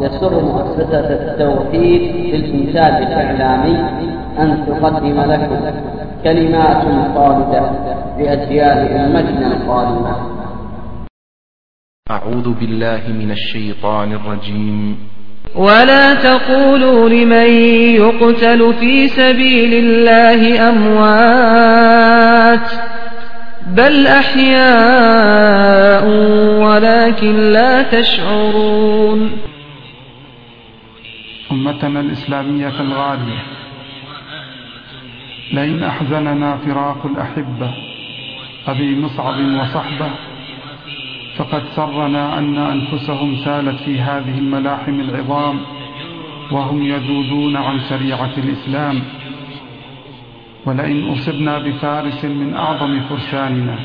يسر مؤسسة التوحيد للإنتاج الإعلامي أن تقدم لكم كلمات خالدة لأجيال أمتنا القادمة. أعوذ بالله من الشيطان الرجيم. ولا تقولوا لمن يقتل في سبيل الله أموات بل أحياء ولكن لا تشعرون. أمتنا الإسلامية الغالية. لئن أحزننا فراق الأحبة أبي مصعب وصحبة فقد سرنا أن أنفسهم سالت في هذه الملاحم العظام وهم يذودون عن شريعة الإسلام. ولئن أصبنا بفارس من أعظم فرساننا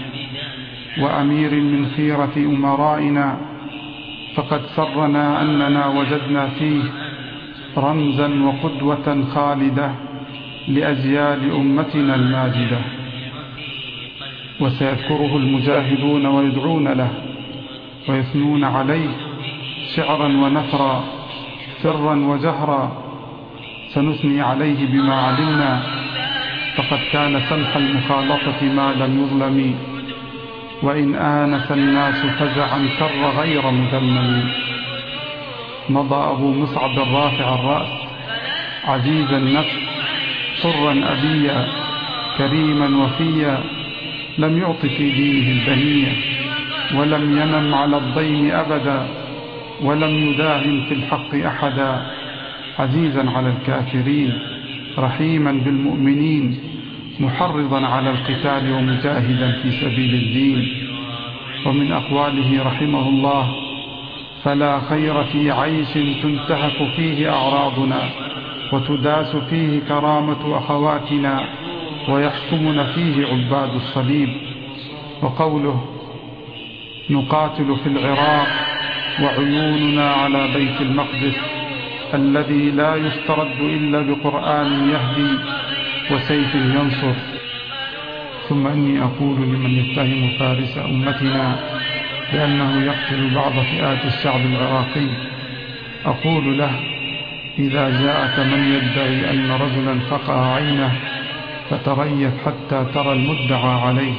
وأمير من خيرة أمرائنا فقد سرنا أننا وجدنا فيه رمزا وقدوة خالدة لأجيال أمتنا الماجدة. وسيذكره المجاهدون ويدعون له ويثنون عليه شعرا ونثرا سرا وجهرا. سنثني عليه بما علمنا فقد كان سمح المخالطة ما لم يظلم. وإن آنس الناس فزعا كر غير مذمم. مضى أبو مصعب الرافع الرأس. عزيز النفس حرا أبيا. كريما وفيا. لم يعط في دينه البنية. ولم ينم على الضيم أبدا. ولم يداهم في الحق أحدا. عزيزا على الكافرين. رحيما بالمؤمنين. محرضا على القتال ومجاهدا في سبيل الدين. ومن أقواله رحمه الله فلا خير في عيش تنتهك فيه أعراضنا وتداس فيه كرامة أخواتنا ويحكمنا فيه عباد الصليب. وقوله نقاتل في العراق وعيوننا على بيت المقدس الذي لا يسترد إلا بقرآن يهدي وسيف ينصر. ثم إني أقول لمن يتهم فارس أمتنا بأنه يقتل بعض فئات الشعب العراقي. أقول له إذا جاءك من يدعي أن رجلا فقع عينه فتريث حتى ترى المدعى عليه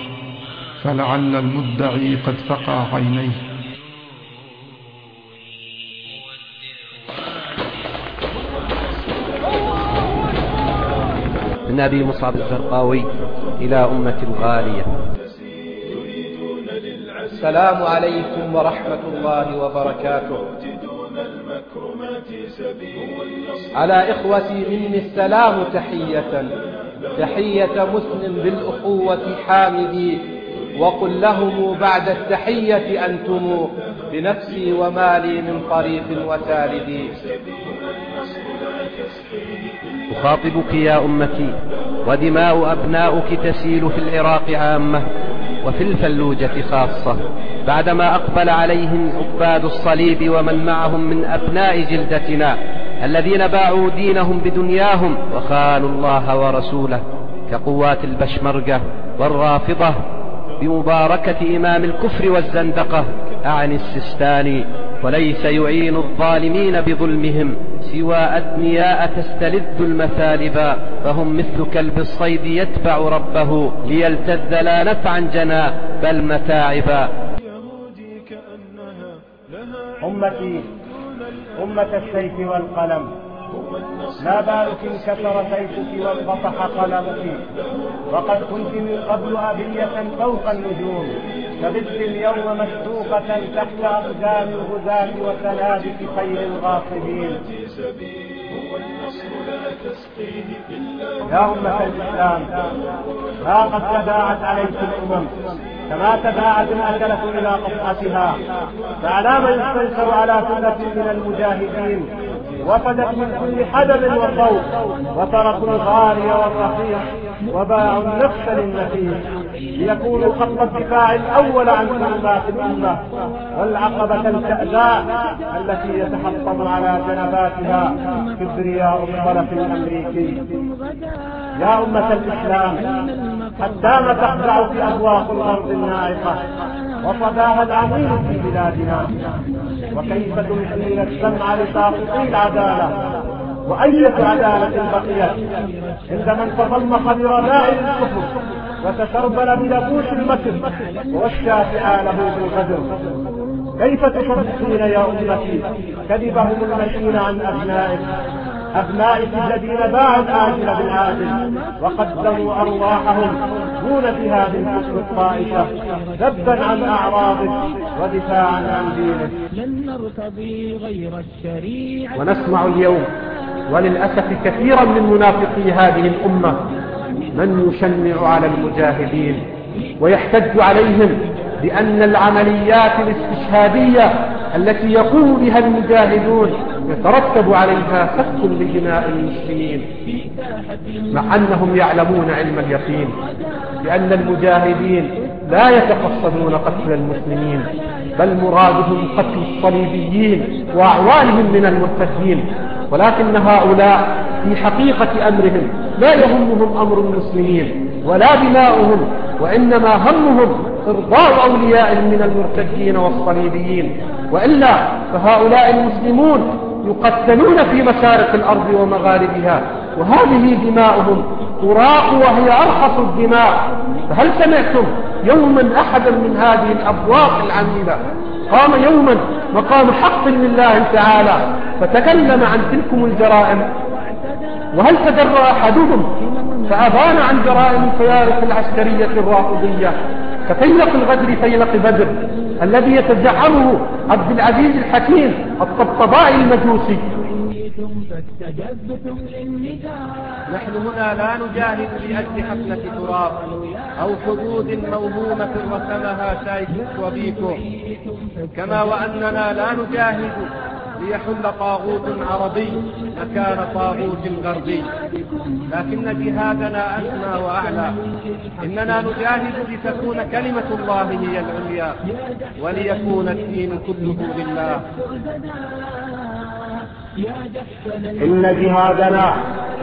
فلعل المدعي قد فقع عينيه. من أبي مصعب الزرقاوي إلى أمة الغالية السلام عليكم ورحمة الله وبركاته. على إخوتي مني السلام تحية. تحية مسلم بالأخوة حامدي وقل لهم بعد التحية أنتم بنفسي ومالي من طريق وسالدي. أخاطبك يا أمتي ودماء أبناؤك تسيل في العراق عامة وفي الفلوجة خاصة. بعدما أقبل عليهم عباد الصليب ومن معهم من أبناء جلدتنا الذين باعوا دينهم بدنياهم وخانوا الله ورسوله كقوات البشمركة والرافضة بمباركة إمام الكفر والزندقة أعني السستاني وليس يعين الظالمين بظلمهم. سوى أدنياء تستلذ المثالب فهم مثل كلب الصيد يتبع ربه ليلتذ لا نفعا جنا بل متاعبا. أمتي أمة السيف والقلم. ما بالك انكسر سيفك وانبطح قلمك وقد كنت من قبل أبية فوق النجوم فبت اليوم مشتوقة تحت أقدام الغزاة وسنابك خير الغاصبين. يا أمة الإسلام ها قد تباعت عليكم الأمم كما تباعت الأكلة إلى قطعتها فعلى من يستنكر على سنة من المجاهدين وفدت من كل حدب وصوت وتركوا الغالي والرخيص وباعوا النفس للنفيس. ليكونوا خط الدفاع الأول عن كلمات الأمة والعقبة الكأزاء التي يتحطم على جنباتها كبرياء الطرف الأمريكي. يا أمة الإسلام حتى ما تخدع في أبواق الأرض الناعقة وصداها العظيم في بلادنا وكيف تمكن السمع لساقطي العدالة وأية عدالة بقيت. عندما انتظم برذائل الكفر وتشربل بلبوس المكر ووشى فعاله بالغدر. كيف تصدقين يا أمتي؟ كذبهم المشين عن أبنائك. أبنائك الذين باعوا الآجل بالعاجل وقدموا أرواحهم دون جهاد الكفر الطائفة. ذبا عن أعراضك ودفاعا عن دينك. لن نرتضي غير الشريعة. ونسمع اليوم وللأسف كثيرا من منافقي هذه الأمة من يشنع على المجاهدين ويحتج عليهم بأن العمليات الاستشهادية التي يقوم بها المجاهدون يترتب عليها سفك لدماء المسلمين مع أنهم يعلمون علم اليقين بأن المجاهدين لا يتقصدون قتل المسلمين. بل مرادهم قتل الصليبيين وأعوانهم من المرتدين. ولكن هؤلاء في حقيقة أمرهم لا يهمهم أمر المسلمين ولا دماؤهم وإنما همهم إرضاء أوليائهم من المرتدين والصليبيين. وإلا فهؤلاء المسلمون يقتلون في مشارق الأرض ومغاربها وهذه دماؤهم تراق وهي أرخص الدماء. فهل سمعتم يوما أحدا من هذه الأبواق العميلة قام يوما مقام حق لله تعالى فتكلم عن تلكم الجرائم. وهل تجرى أحدهم فأبان عن جرائم الفيارق العسكرية الرافضية كفيلق الغدر فيلق بدر الذي يتزعمه عبد العزيز الحكيم الطبطبائي المجوسي. نحن هنا لا نجاهد لأجل حفلة تراب أو حدود موهومة رسمها سايكس وبيكو كما وأننا لا نجاهد ليحل طاغوت عربي مكان طاغوت غربي لكن جهادنا أسمى وأعلى. إننا نجاهد لتكون كلمة الله هي العليا وليكون الدين كله لله. إن جهادنا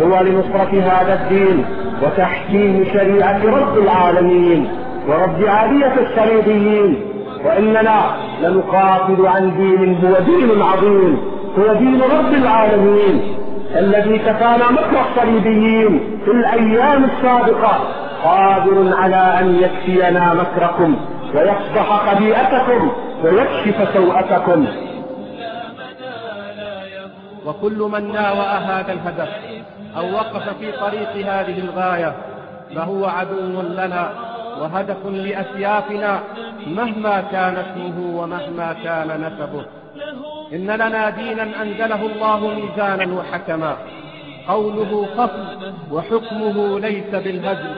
هو لنصرة هذا الدين وتحكيم شريعة رب العالمين ورب عالية الصليبيين وإننا لنقاتل عن دين هو دين عظيم هو دين رب العالمين الذي كفانا مكر الصليبيين في الأيام السابقة قادر على أن يكفينا مكركم ويفضح خبيئتكم ويكشف سوءتكم. وكل من ناوأ هذا الهدف أو وقف في طريق هذه الغاية فهو عدو لنا وهدف لأسيافنا مهما كان اسمه ومهما كان نسبه. إن لنا دينا أنزله الله ميزانا وحكما. قوله فصل وحكمه ليس بالهزل.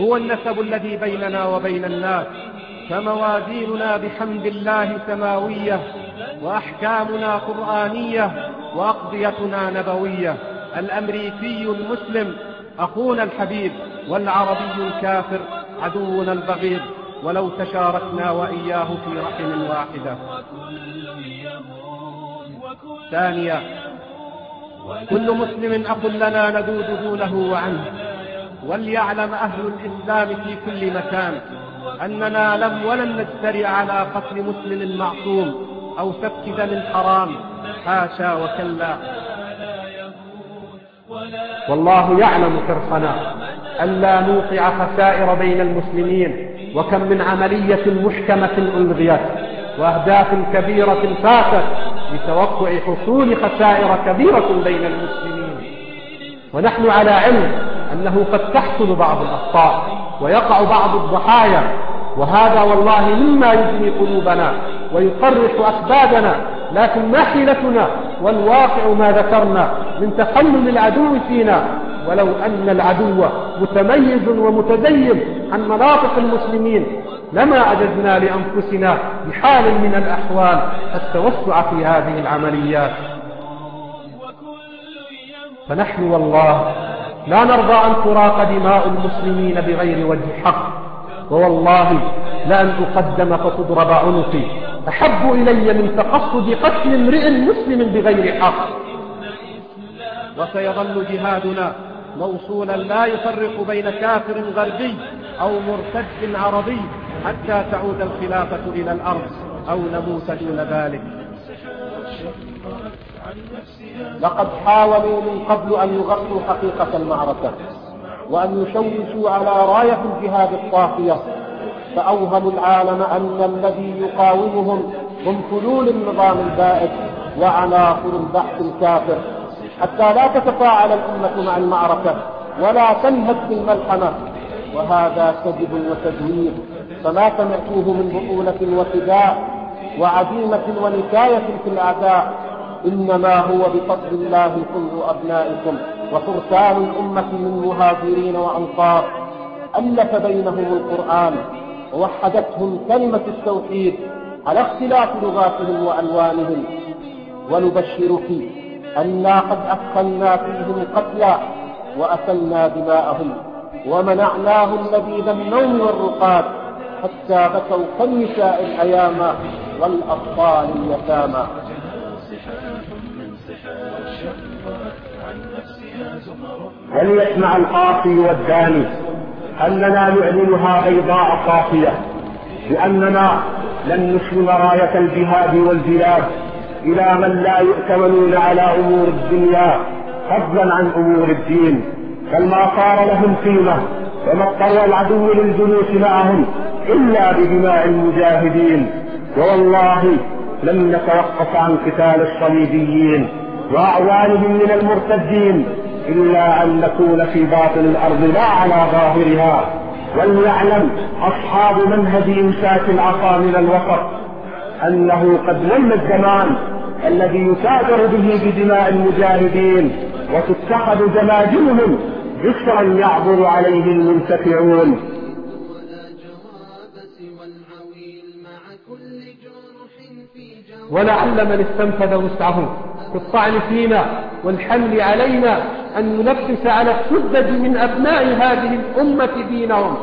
هو النسب الذي بيننا وبين الناس. فموازيننا بحمد الله سماوية وأحكامنا قرآنية وأقضيتنا نبوية. الأمريكي المسلم أخونا الحبيب والعربي الكافر عدونا البغيض. ولو تشاركنا وإياه في رحم واحدة. ثانيا كل مسلم أخ لنا ندود دونه وعنه. وليعلم أهل الإسلام في كل مكان. أننا لم ولن نجترئ على قتل مسلم معصوم أو سفك دم حرام حاشا وكلا. والله يعلم حرصنا ألا نوقع خسائر بين المسلمين وكم من عملية محكمة ألغيت وأهداف كبيرة فاتت لتوقع حصول خسائر كبيرة بين المسلمين. ونحن على علم أنه قد تحصل بعض الأخطاء. ويقع بعض الضحايا. وهذا والله مما يجني قلوبنا ويقرح أكبادنا لكن ما حيلتنا؟ والواقع ما ذكرنا من تخلل العدو فينا. ولو أن العدو متميز ومتدين عن مناطق المسلمين لما أجزنا لأنفسنا بحال من الأحوال التوسع في هذه العمليات. فنحن والله لا نرضى أن تراق دماء المسلمين بغير وجه حق. ووالله لأن أقدم فتضرب عنقي. أحب إلي من تقصد قتل امرئ مسلم بغير حق. وسيظل جهادنا موصولا لا يفرق بين كافر غربي أو مرتد عربي حتى تعود الخلافة إلى الأرض أو نموت دون ذلك. لقد حاولوا من قبل أن يغطوا حقيقة المعركة وأن يشوشوا على راية الجهاد الطافية فأوهموا العالم أن الذي يقاومهم هم فلول النظام البائد وعناصر البحث الكافر. حتى لا تتفاعل الأمة مع المعركة ولا تنهد في الملحمة. وهذا كذب وتزوير فما سمعتوه من بطولة وفداء وعزيمة ونكاية في الأعداء. إنما هو بفضل الله كل أبنائكم وفرسان الأمة من مهاجرين وأنصار. ألف بينهم القرآن ووحدتهم كلمة التوحيد على اختلاف لغاتهم وألوانهم. ونبشرك أنا قد أثخلنا فيهم قتلى وأسلنا دماءهم ومنعناهم لبيب النوم والرقاد حتى بكوا كالنساء الأيام والأطفال اليتامى. وليسمع القاصي والداني أننا نعلنها بيضاء صافية لأننا لن نسلم راية الجهاد والجلاد إلى من لا يؤتمنون على أمور الدنيا فضلا عن أمور الدين بل ما صار لهم قيمة وما اضطر العدو للجلوس معهم إلا بدماء المجاهدين. ووالله لن نتوقف عن قتال الصليبيين وأعوانهم من المرتدين. إلا أن نكون في باطن الأرض لا على ظاهرها وليعلم أصحاب منهج إمساك العصا من الوسط أنه قد ول الزمان الذي يتاجر به بدماء المجاهدين وتتخذ جماجمهم جسرا يعبر عليه المنتفعون. ولعل من استنفذ وسعه. في الطعن فينا والحمل علينا أن نلبس على السدد من أبناء هذه الأمة دينهم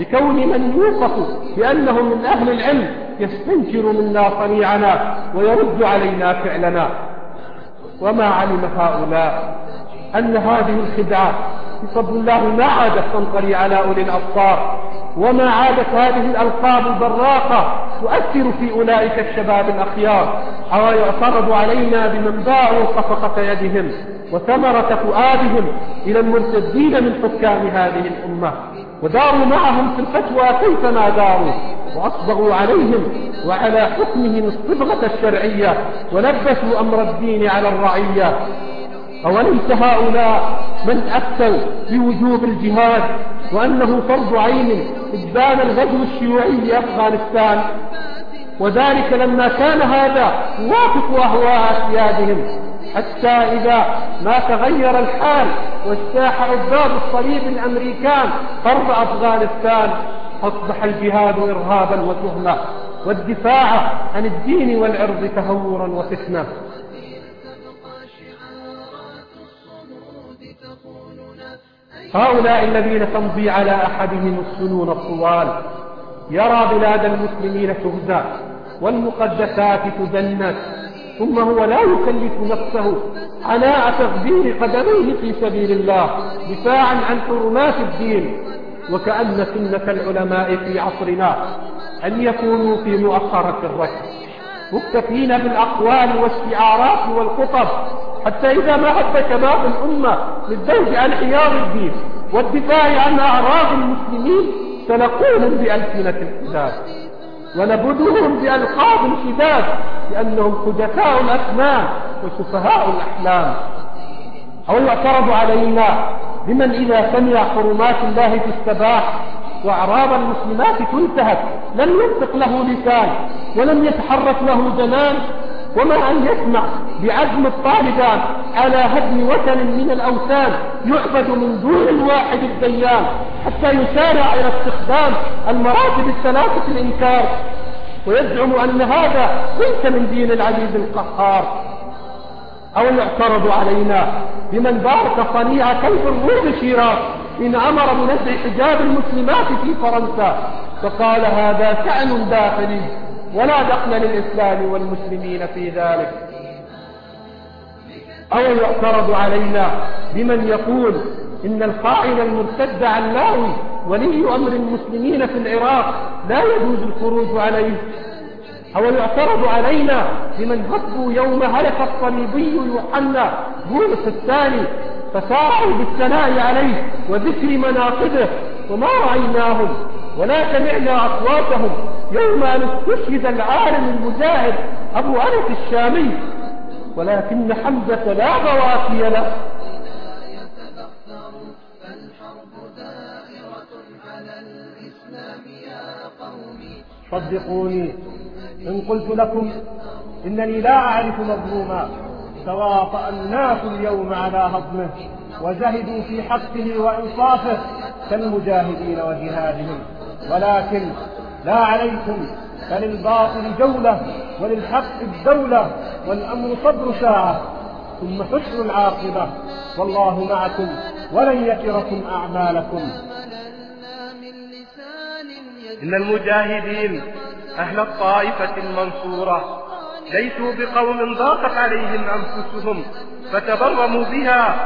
بكون من يوصف بأنه من أهل العلم يستنكر منا صنيعنا ويرد علينا فعلنا. وما علم هؤلاء؟ أن هذه الخدعة بفضل الله ما عادت تنطلي على أولي الأبصار وما عادت هذه الألقاب البراقة تؤثر في أولئك الشباب الأخيار. أو يعترض علينا بمن باعوا صفقة يدهم وثمرة فؤادهم إلى المرتدين من حكام هذه الأمة. وداروا معهم في الفتوى كيفما داروا وأصبغوا عليهم وعلى حكمهم الصبغة الشرعية ولبسوا أمر الدين على الرعية. أوليس هؤلاء من أفتوا بوجوب الجهاد وأنه فرض عين إبان الغزو الشيوعي لأفغانستان وذلك لما كان هذا يوافق أهواء أسيادهم حتى إذا ما تغير الحال واجتاح عباد الصليب الأمريكان فرض أفغانستان أصبح الجهاد إرهابا وتهمة والدفاع عن الدين والعرض تهورا وفتنة. هؤلاء الذين تمضي على أحدهم السنون الطوال يرى بلاد المسلمين تهزى والمقدسات تدنس ثم هو لا يكلف نفسه عناء تغبير قدميه في سبيل الله دفاعا عن حرمات الدين وكأن سنة العلماء في عصرنا أن يكونوا في مؤخرة الركب مكتفين بالأقوال والشعارات والخطب حتى إذا ما هب شباب الأمة للذوج عن حيار الدين والدفاع عن أعراض المسلمين سنقولهم بألسنة الحداد ونبدوهم بألقاب الشداد لأنهم حدثاء الأسنان وسفهاء الأحلام. أو يعترض علينا بمن إذا سمع حرمات الله تستباح وأعراض المسلمات تنتهك لم ينطق له لسان ولم يتحرك له جنان وما أن يسمع بعزم الطالبان على هدم وثن من الأوثان يعبد من دون الواحد الديان حتى يسارع إلى استخدام المراتب الثلاثة الإنكار. ويزعم أن هذا ليس من دين العزيز القهار. أو يعترض علينا بمن بارك صنيع كيف الروم شيراز إن أمر بنزع حجاب المسلمات في فرنسا. فقال هذا شأن داخلي. ولا دخل للإسلام والمسلمين في ذلك. أو يعترض علينا بمن يقول إن القائل المرتد علاوي ولي أمر المسلمين في العراق لا يجوز الخروج عليه. أو يعترض علينا لمن هبوا يوم هلك الصليبي يوحنا بولس الثاني فسارعوا بالثناء عليه وذكر مناقبه وما رأيناهم. ولا سمعنا أصواتهم يوم أن استشهد العالم المجاهد أبو أنس الشامي. ولكن حمزة لا غوافي له. صدقوني إن قلت لكم إنني لا أعرف مظلوما تواطأ الناس اليوم على هضمه وجهدوا في حقه وإنصافه كالمجاهدين وجهادهم. ولكن لا عليكم فللباطل جولة وللحق الدولة والأمر صبر ساعة ثم حسن العاقبة. والله معكم ولن يتركم أعمالكم. إن المجاهدين أهل الطائفة المنصورة ليسوا بقوم ضاقت عليهم أنفسهم فتبرموا بها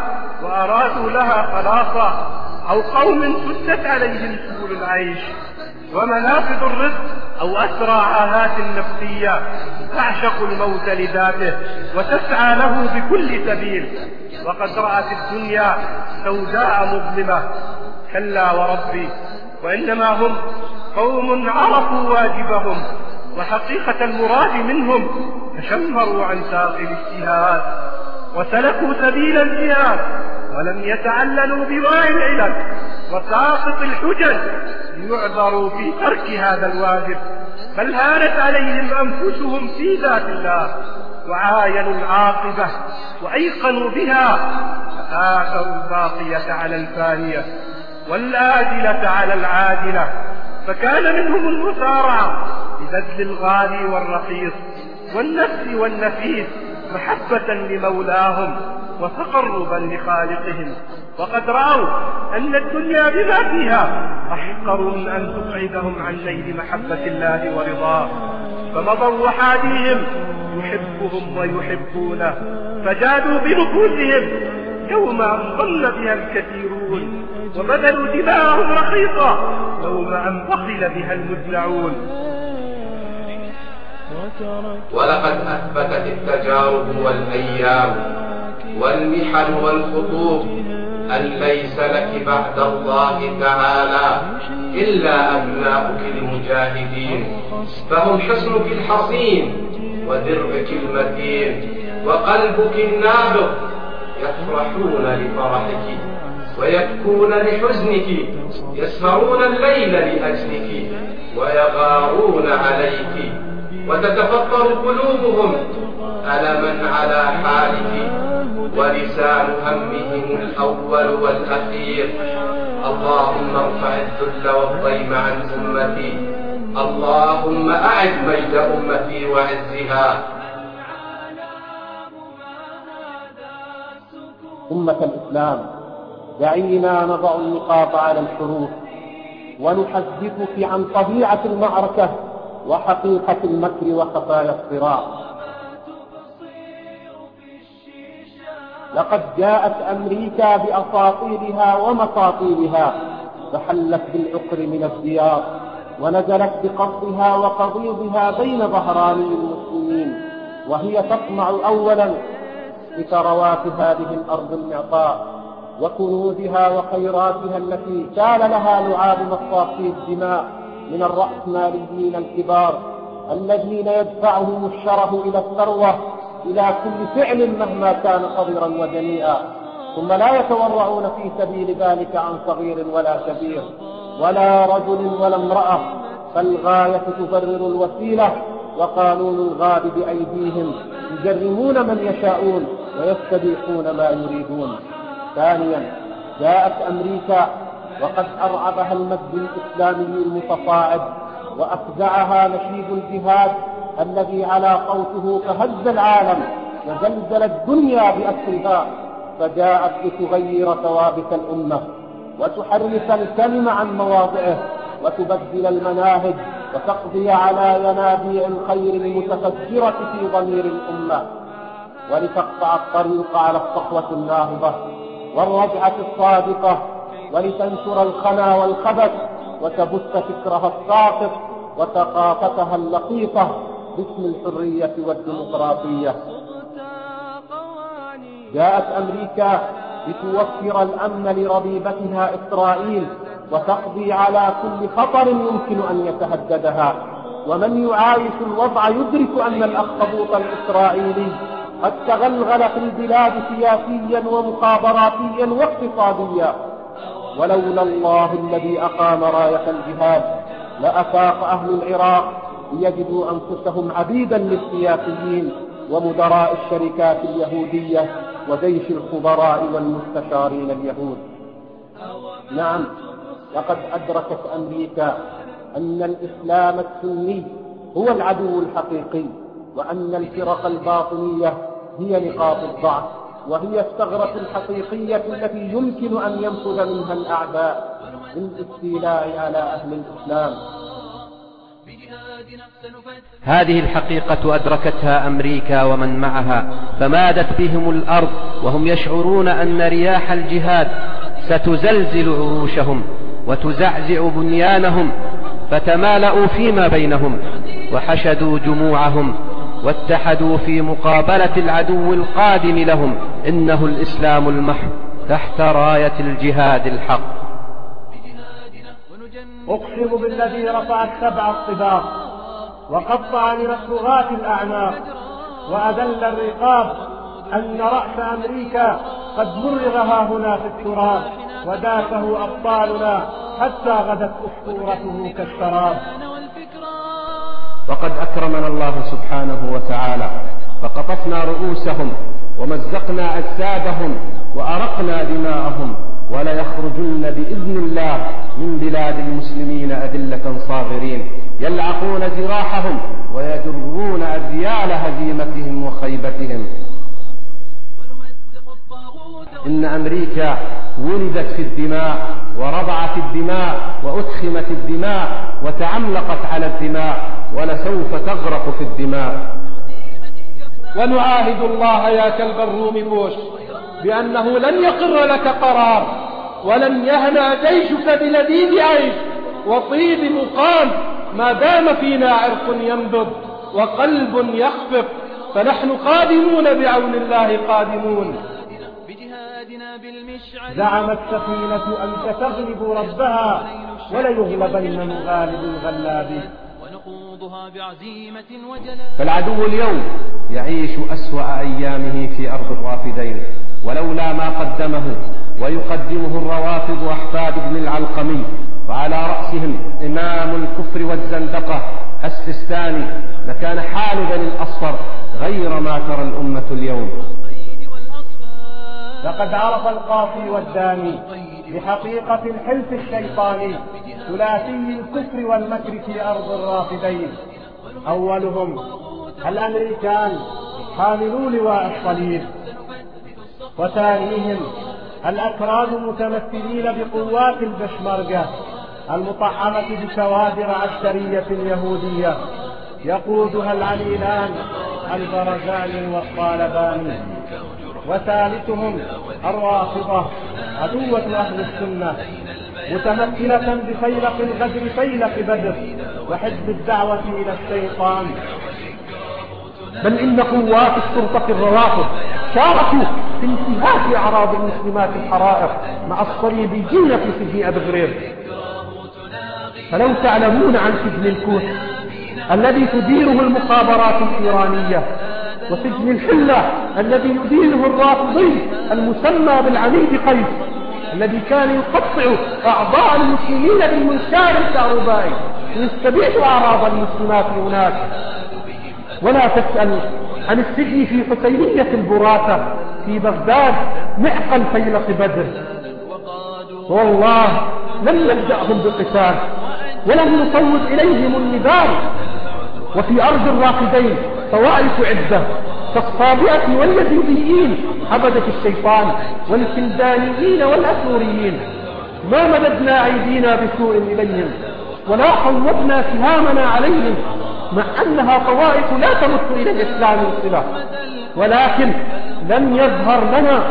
وأرادوا لها خلاصا أو قوم سدت عليهم سبل العيش ومنافذ الرزق أو أسرى عاهات نفسية تعشق الموت لذاته وتسعى له بكل سبيل. وقد رأت الدنيا سوداء مظلمة. كلا وربي وإنما هم قوم عرفوا واجبهم وحقيقة المراد منهم تشمروا عن ساق الاجتهاد وسلكوا سبيل الجهاد. ولم يتعللوا بواعي العلل وساقط الحجج ليعذروا في ترك هذا الواجب. بل هانت عليهم أنفسهم في ذات الله وعاينوا العاقبة وأيقنوا بها فآثروا الباقية على الفانية والآجلة على العاجلة. فكان منهم المسارعة ببذل الغالي والرخيص والنفس والنفيس. محبة لمولاهم وتقربا لخالقهم. وقد رأوا أن الدنيا بما فيها أحقر من أن تبعدهم عن نيل محبة الله ورضاه. فمضوا وحاديهم يحبهم ويحبونه فجادوا بنفوسهم يوم أن ضل بها الكثيرون. وبذلوا دماءهم رخيصة يوم أن بخل بها المدلعون ولقد أثبتت التجارب والأيام والمحن والخطوب أن ليس لك بعد الله تعالى إلا أبناؤك المجاهدين فهم حسنك الحصين ودربك المتين وقلبك النابض يفرحون لفرحك ويبكون لحزنك يسهرون الليل لأجلك ويغارون عليك وتتفطر قلوبهم ألما على حالك ولسان همهم الأول والأخير. اللهم ارفع الذل والضيم عن أمتي. اللهم أعد مجد أمتي وعزها. أمة الإسلام دعينا نضع النقاط على الحروف ونحدثك عن طبيعة المعركة وحقيقة المكر وخفايا الصراع لقد جاءت أمريكا بأساطيرها ومساطيلها فحلت بالعقر من الديار ونزلت بقصدها وقضيضها بين ظهراني المسلمين وهي تطمع أولا بثروات هذه الأرض المعطاء وكنوزها وخيراتها التي كان لها لعاب مصافي الدماء من الرأسماليين الكبار الذين يدفعهم الشرف إلى الثروة إلى كل فعل مهما كان صغيرا ودنيئا ثم لا يتورعون في سبيل ذلك عن صغير ولا كبير ولا رجل ولا امرأة. فالغاية تبرر الوسيلة وقانون الغاب بأيديهم يجرمون من يشاءون ويستبيحون ما يريدون. ثانيا جاءت أمريكا وقد أرعبها المجد الإسلامي المتصاعد وأفزعها نشيد الجهاد الذي على صوته فهز العالم وزلزل الدنيا بأسرها فجاءت لتغير ثوابت الأمة وتحرف الكلم عن مواضعه وتبدل المناهج وتقضي على ينابيع الخير المتفجرة في ضمير الأمة. ولتقطع الطريق على الصحوة الناهضة والرجعة الصادقة ولتنشر الخنا والخبث وتبث فكرها الساقط وثقافتها اللقيطة باسم الحرية والديمقراطية. جاءت أمريكا لتوفر الأمن لربيبتها إسرائيل وتقضي على كل خطر يمكن أن يتهددها. ومن يعايش الوضع يدرك أن الأخطبوط الإسرائيلي قد تغلغل في البلاد سياسيا ومخابراتيا واقتصاديا. ولولا الله الذي أقام راية الجهاد لأفاق أهل العراق ليجدوا أنفسهم عبيدا للسياسيين ومدراء الشركات اليهودية وجيش الخبراء والمستشارين اليهود. نعم لقد أدركت أمريكا أن الإسلام السني هو العدو الحقيقي وأن الفرق الباطنية هي نقاط الضعف. وهي الثغرة الحقيقية التي يمكن أن ينفذ منها الأعداء للاستيلاء على أهل الإسلام. هذه الحقيقة أدركتها أمريكا ومن معها فمادت بهم الأرض وهم يشعرون أن رياح الجهاد ستزلزل عروشهم وتزعزع بنيانهم فتمالأوا فيما بينهم وحشدوا جموعهم. واتحدوا في مقابلة العدو القادم لهم إنه الإسلام المحض تحت راية الجهاد الحق. أقسم بالذي رفع السبع الطباق وقطع الطغاة الأعناق وأذل الرقاب أن رأس أمريكا قد مرغ هنا في التراب وداسه أبطالنا حتى غدت أسطورته كالشراب. وقد أكرمنا الله سبحانه وتعالى فقطفنا رؤوسهم ومزقنا أجسادهم وأرقنا دماءهم وليخرجن بإذن الله من بلاد المسلمين أذلة صاغرين. يلعقون جراحهم ويجرون أذيال هزيمتهم وخيبتهم. إن أمريكا ولدت في الدماء ورضعت الدماء وأدخمت الدماء وتعملقت على الدماء ولسوف تغرق في الدماء. ونعاهد الله يا كلب الروم بوش بأنه لن يقر لك قرار ولن يهنى جيشك بلذيذ عيش وطيب مقام ما دام فينا عرق ينبض وقلب يخفق فنحن قادمون بعون الله قادمون. زعمت سفينة أن ستغلب ربها وليغلبن مغالب الغلاب. فالعدو اليوم يعيش أسوأ أيامه في أرض الرافدين ولولا ما قدمه ويقدمه الروافض أحفاد ابن العلقمي وعلى رأسهم إمام الكفر والزندقة السستاني لكان حال بني الأصفر غير ما ترى الأمة اليوم. لقد عرف القاصي والداني بحقيقة الحلف الشيطاني ثلاثي الكفر والمكر في أرض الرافدين. أولهم الأمريكان حاملو لواء الصليب. وثانيهم الأكراد المتمثلين بقوات البشمركة المطعمة بكوادر عسكرية يهودية. يقودها العليلان البرزاني والطالباني. وثالثهم الرافضة عدوة أهل السنة متمثلة بفيلق الغدر فيلق بدر وحزب الدعوة إلى الشيطان. بل إن قوات الشرطة الروافض شاركوا في انتهاك أعراض المسلمات الحرائق مع الصليبيين في سجن أبي غرير فلو تعلمون عن سجن الكوت الذي تديره المخابرات الإيرانية وسجن الحلة الذي يديره الرافضي المسمى بالعميد قيس الذي كان يقطع أعضاء المسلمين بالمنشار الكهربائي ويستبيح أعراض المسلمات هناك. ولا تسأل عن السجن في حسينية البراتة في بغداد معقل فيلق بدر. والله لم نبدأهم بقتال ولم نصوت إليهم النذار. وفي أرض الراقدين طوائف عدة كالصابئة واليزيديين عبدة الشيطان والكلدانيين والأسوريين. ما مددنا أيدينا بسوء إليهم ولا حوضنا سهامنا عليهم مع أنها طوائف لا تمت إلى الإسلام صلة ولكن لم يظهر لنا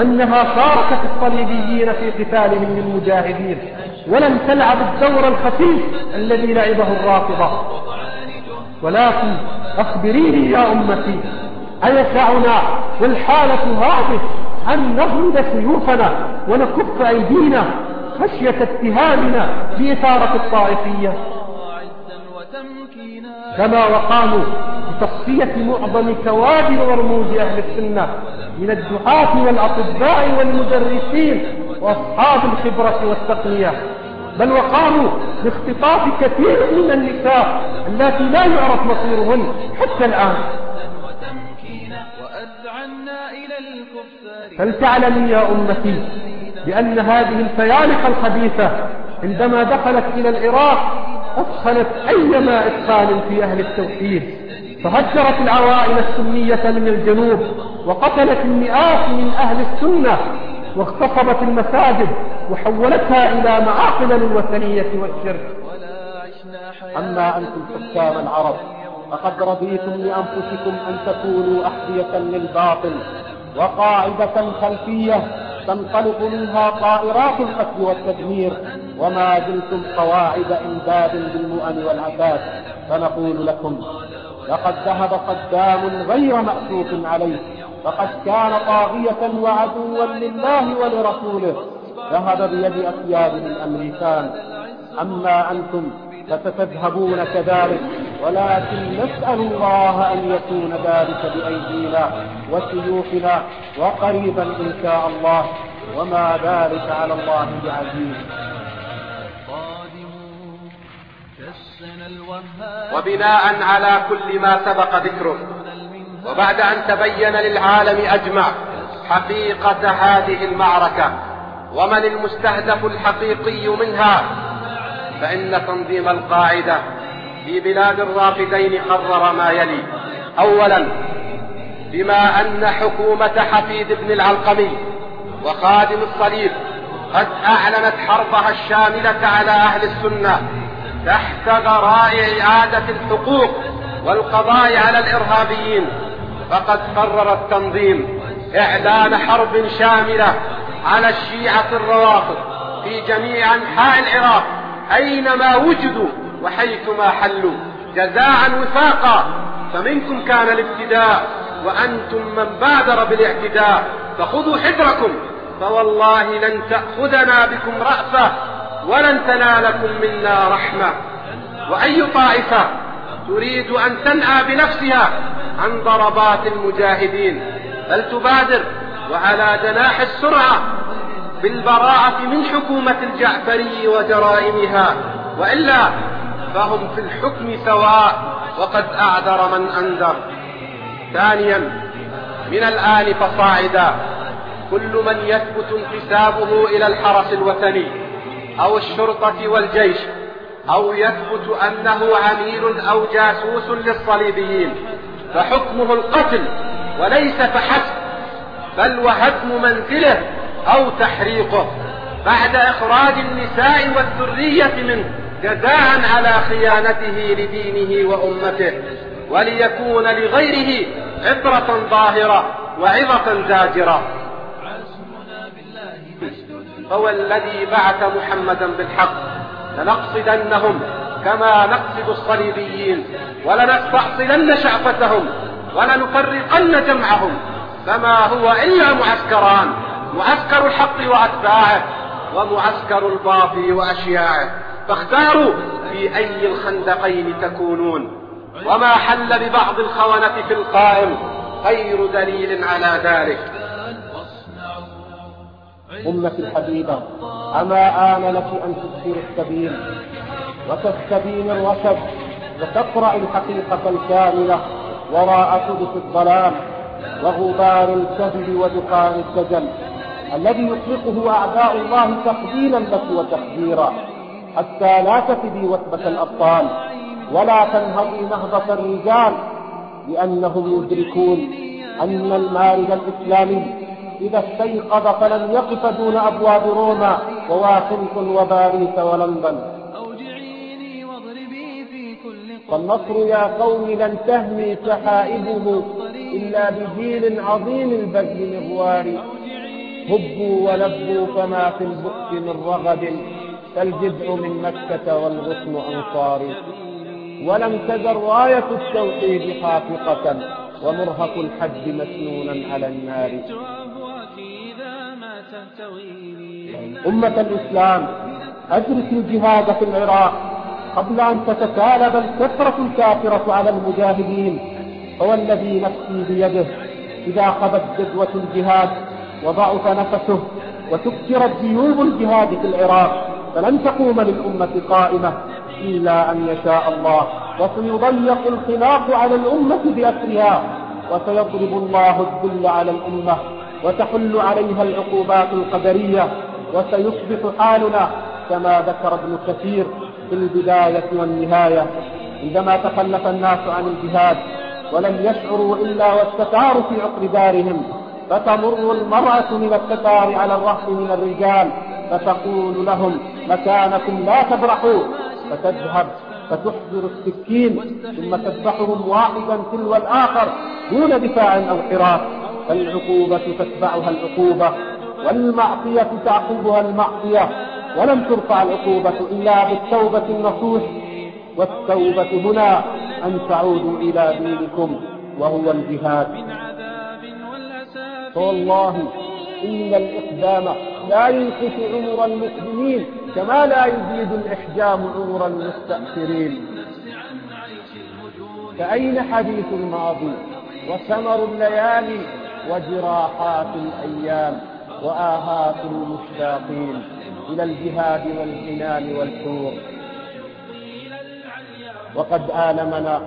أنها شاركت الصليبيين في قتالهم للمجاهدين ولن تلعب الدور الخفيف الذي لعبه الرافضة. ولكن أخبريني يا أمتي أيسعنا والحالة هذه أن نغمد سيوفنا ونكف أيدينا خشية اتهامنا بإثارة الطائفية. كما وقاموا بتصفية معظم كوادر ورموز أهل السنة من الدعاة والأطباء والمدرسين وأصحاب الخبرة والتقنية. بل وقاموا باختطاف كثير من النساء التي لا يعرف مصيرهن حتى الآن. فلتعلمي يا أمتي بأن هذه الفيالق الخبيثة عندما دخلت إلى العراق أدخلت أيما إدخال في أهل التوحيد. فهجرت العوائل السنية من الجنوب وقتلت المئات من أهل السنة واغتصبت المساجد وحولتها إلى معاقل للوثنية والشرك. أما أنتم حكام العرب فقد رضيتم لأنفسكم أن تكونوا أحذية للباطل وقاعدة خلفية تنطلق منها طائرات القتل والتدمير. وما زلتم قواعد إمداد بالمؤن والعباد فنقول لكم لقد ذهب صدام غير مأسوف عليه. فقد كان طاغية وعدوا لله ولرسوله. ذهب بيد أسياد الأمريكان. أما أنتم فستذهبون كذلك ولكن نسأل الله أن يكون ذلك بأيدينا وسيوفنا وقريبا إن شاء الله. وما ذلك على الله بعزيز. وبناء على كل ما سبق ذكره. وبعد أن تبين للعالم أجمع حقيقة هذه المعركة ومن المستهدف الحقيقي منها فإن تنظيم القاعدة في بلاد الرافدين قرر ما يلي. أولا بما أن حكومة حفيد بن العلقمي وخادم الصليب قد أعلنت حربها الشاملة على أهل السنة تحت ذرائع إعادة الحقوق والقضاء على الإرهابيين. فقد قرر التنظيم إعلان حرب شاملة على الشيعة الروافض في جميع أنحاء العراق أينما وجدوا وحيثما حلوا. جزاء وفاقا. فمنكم كان الابتداء وأنتم من بادر بالاعتداء. فخذوا حذركم. فوالله لن تأخذنا بكم رأفة ولن تنالكم منا رحمة. وأي طائفة تريد أن تنأى بنفسها عن ضربات المجاهدين فلتبادر وعلى جناح السرعة بالبراءة من حكومة الجعفري وجرائمها وإلا فهم في الحكم سواء وقد أعذر من أنذر. ثانيا من الآن فصاعدا كل من يثبت انتسابه إلى الحرس الوثني أو الشرطة والجيش أو يثبت أنه عميل أو جاسوس للصليبيين فحكمه القتل وليس فحسب بل وهدم منزله أو تحريقه بعد إخراج النساء والذرية منه جزاء على خيانته لدينه وأمته وليكون لغيره عبرة ظاهرة وعظة زاجرة. هو الذي بعث محمدا بالحق. لنقصدنهم كما نقصد الصليبيين ولنستأصلن شعفتهم ولنفرقن جمعهم فما هو إلا معسكران معسكر الحق وأتباعه ومعسكر الباطل وأشياعه. فاختاروا في أي الخندقين تكونون. وما حل ببعض الخونة في القائم خير دليل على ذلك. أمتي الحبيبة. أما آن لك أن تبصر السبيل وتستبين الرشد وتقرأ الحقيقة الكاملة وراء سدس الظلام وغبار الكذب ودخان الدجل الذي يطلقه أعداء الله تقديلا لك وتخديرا حتى لا تفدي وثبة الأبطال ولا تنهضي نهضة الرجال لأنهم يدركون أن المارد الإسلامي إذا استيقظ فلن يقف دون أبواب روما وواشنطن وباريس ولندن. فالنصر يا قوم لن تهمي سحائبه إلا بجيل عظيم البذل مغوار هبوا ولبوا فما في البؤس من رغد فالجدع من مكة والغصن أنصاري ولم تزل راية التوحيد خافقة ومرهق الحج مسنونا على النار. أمة الإسلام أدرك الجهاد في العراق قبل أن تتكالب الكثرة الكافرة على المجاهدين هو الذي نفسي بيده إذا خبت جدوة الجهاد وضعف نفسه وتكثرت جيوب الجهاد في العراق فلن تقوم للأمة قائمة إلا أن يشاء الله. وسيضيق الخلاف على الأمة بأسرها وسيضرب الله الذل على الأمة. وتحل عليها العقوبات القدرية وسيصبح حالنا كما ذكر ابن كثير في البداية والنهاية. عندما تخلف الناس عن الجهاد ولم يشعروا إلا والتتار في عقر دارهم فتمر المرأة من التتار على الرهط من الرجال فتقول لهم مكانكم لا تبرحوا. فتذهب فتحضر السكين ثم تذبحهم واحدا تلو الآخر دون دفاع أو حراك فالعقوبة تتبعها العقوبة والمعصية تعقبها المعصية ولم ترفع العقوبة إلا بالتوبة النصوح. والتوبة هنا أن تعودوا إلى دينكم وهو الجهاد. فوالله إن الإقدام لا ينقص عمر المسلمين كما لا يزيد الإحجام عمر المستأخرين. فأين حديث الماضي وثمر الليالي؟ وجراحات الأيام وآهات المشتاقين إلى الجهاد والحنان والحور. وقد آلمنا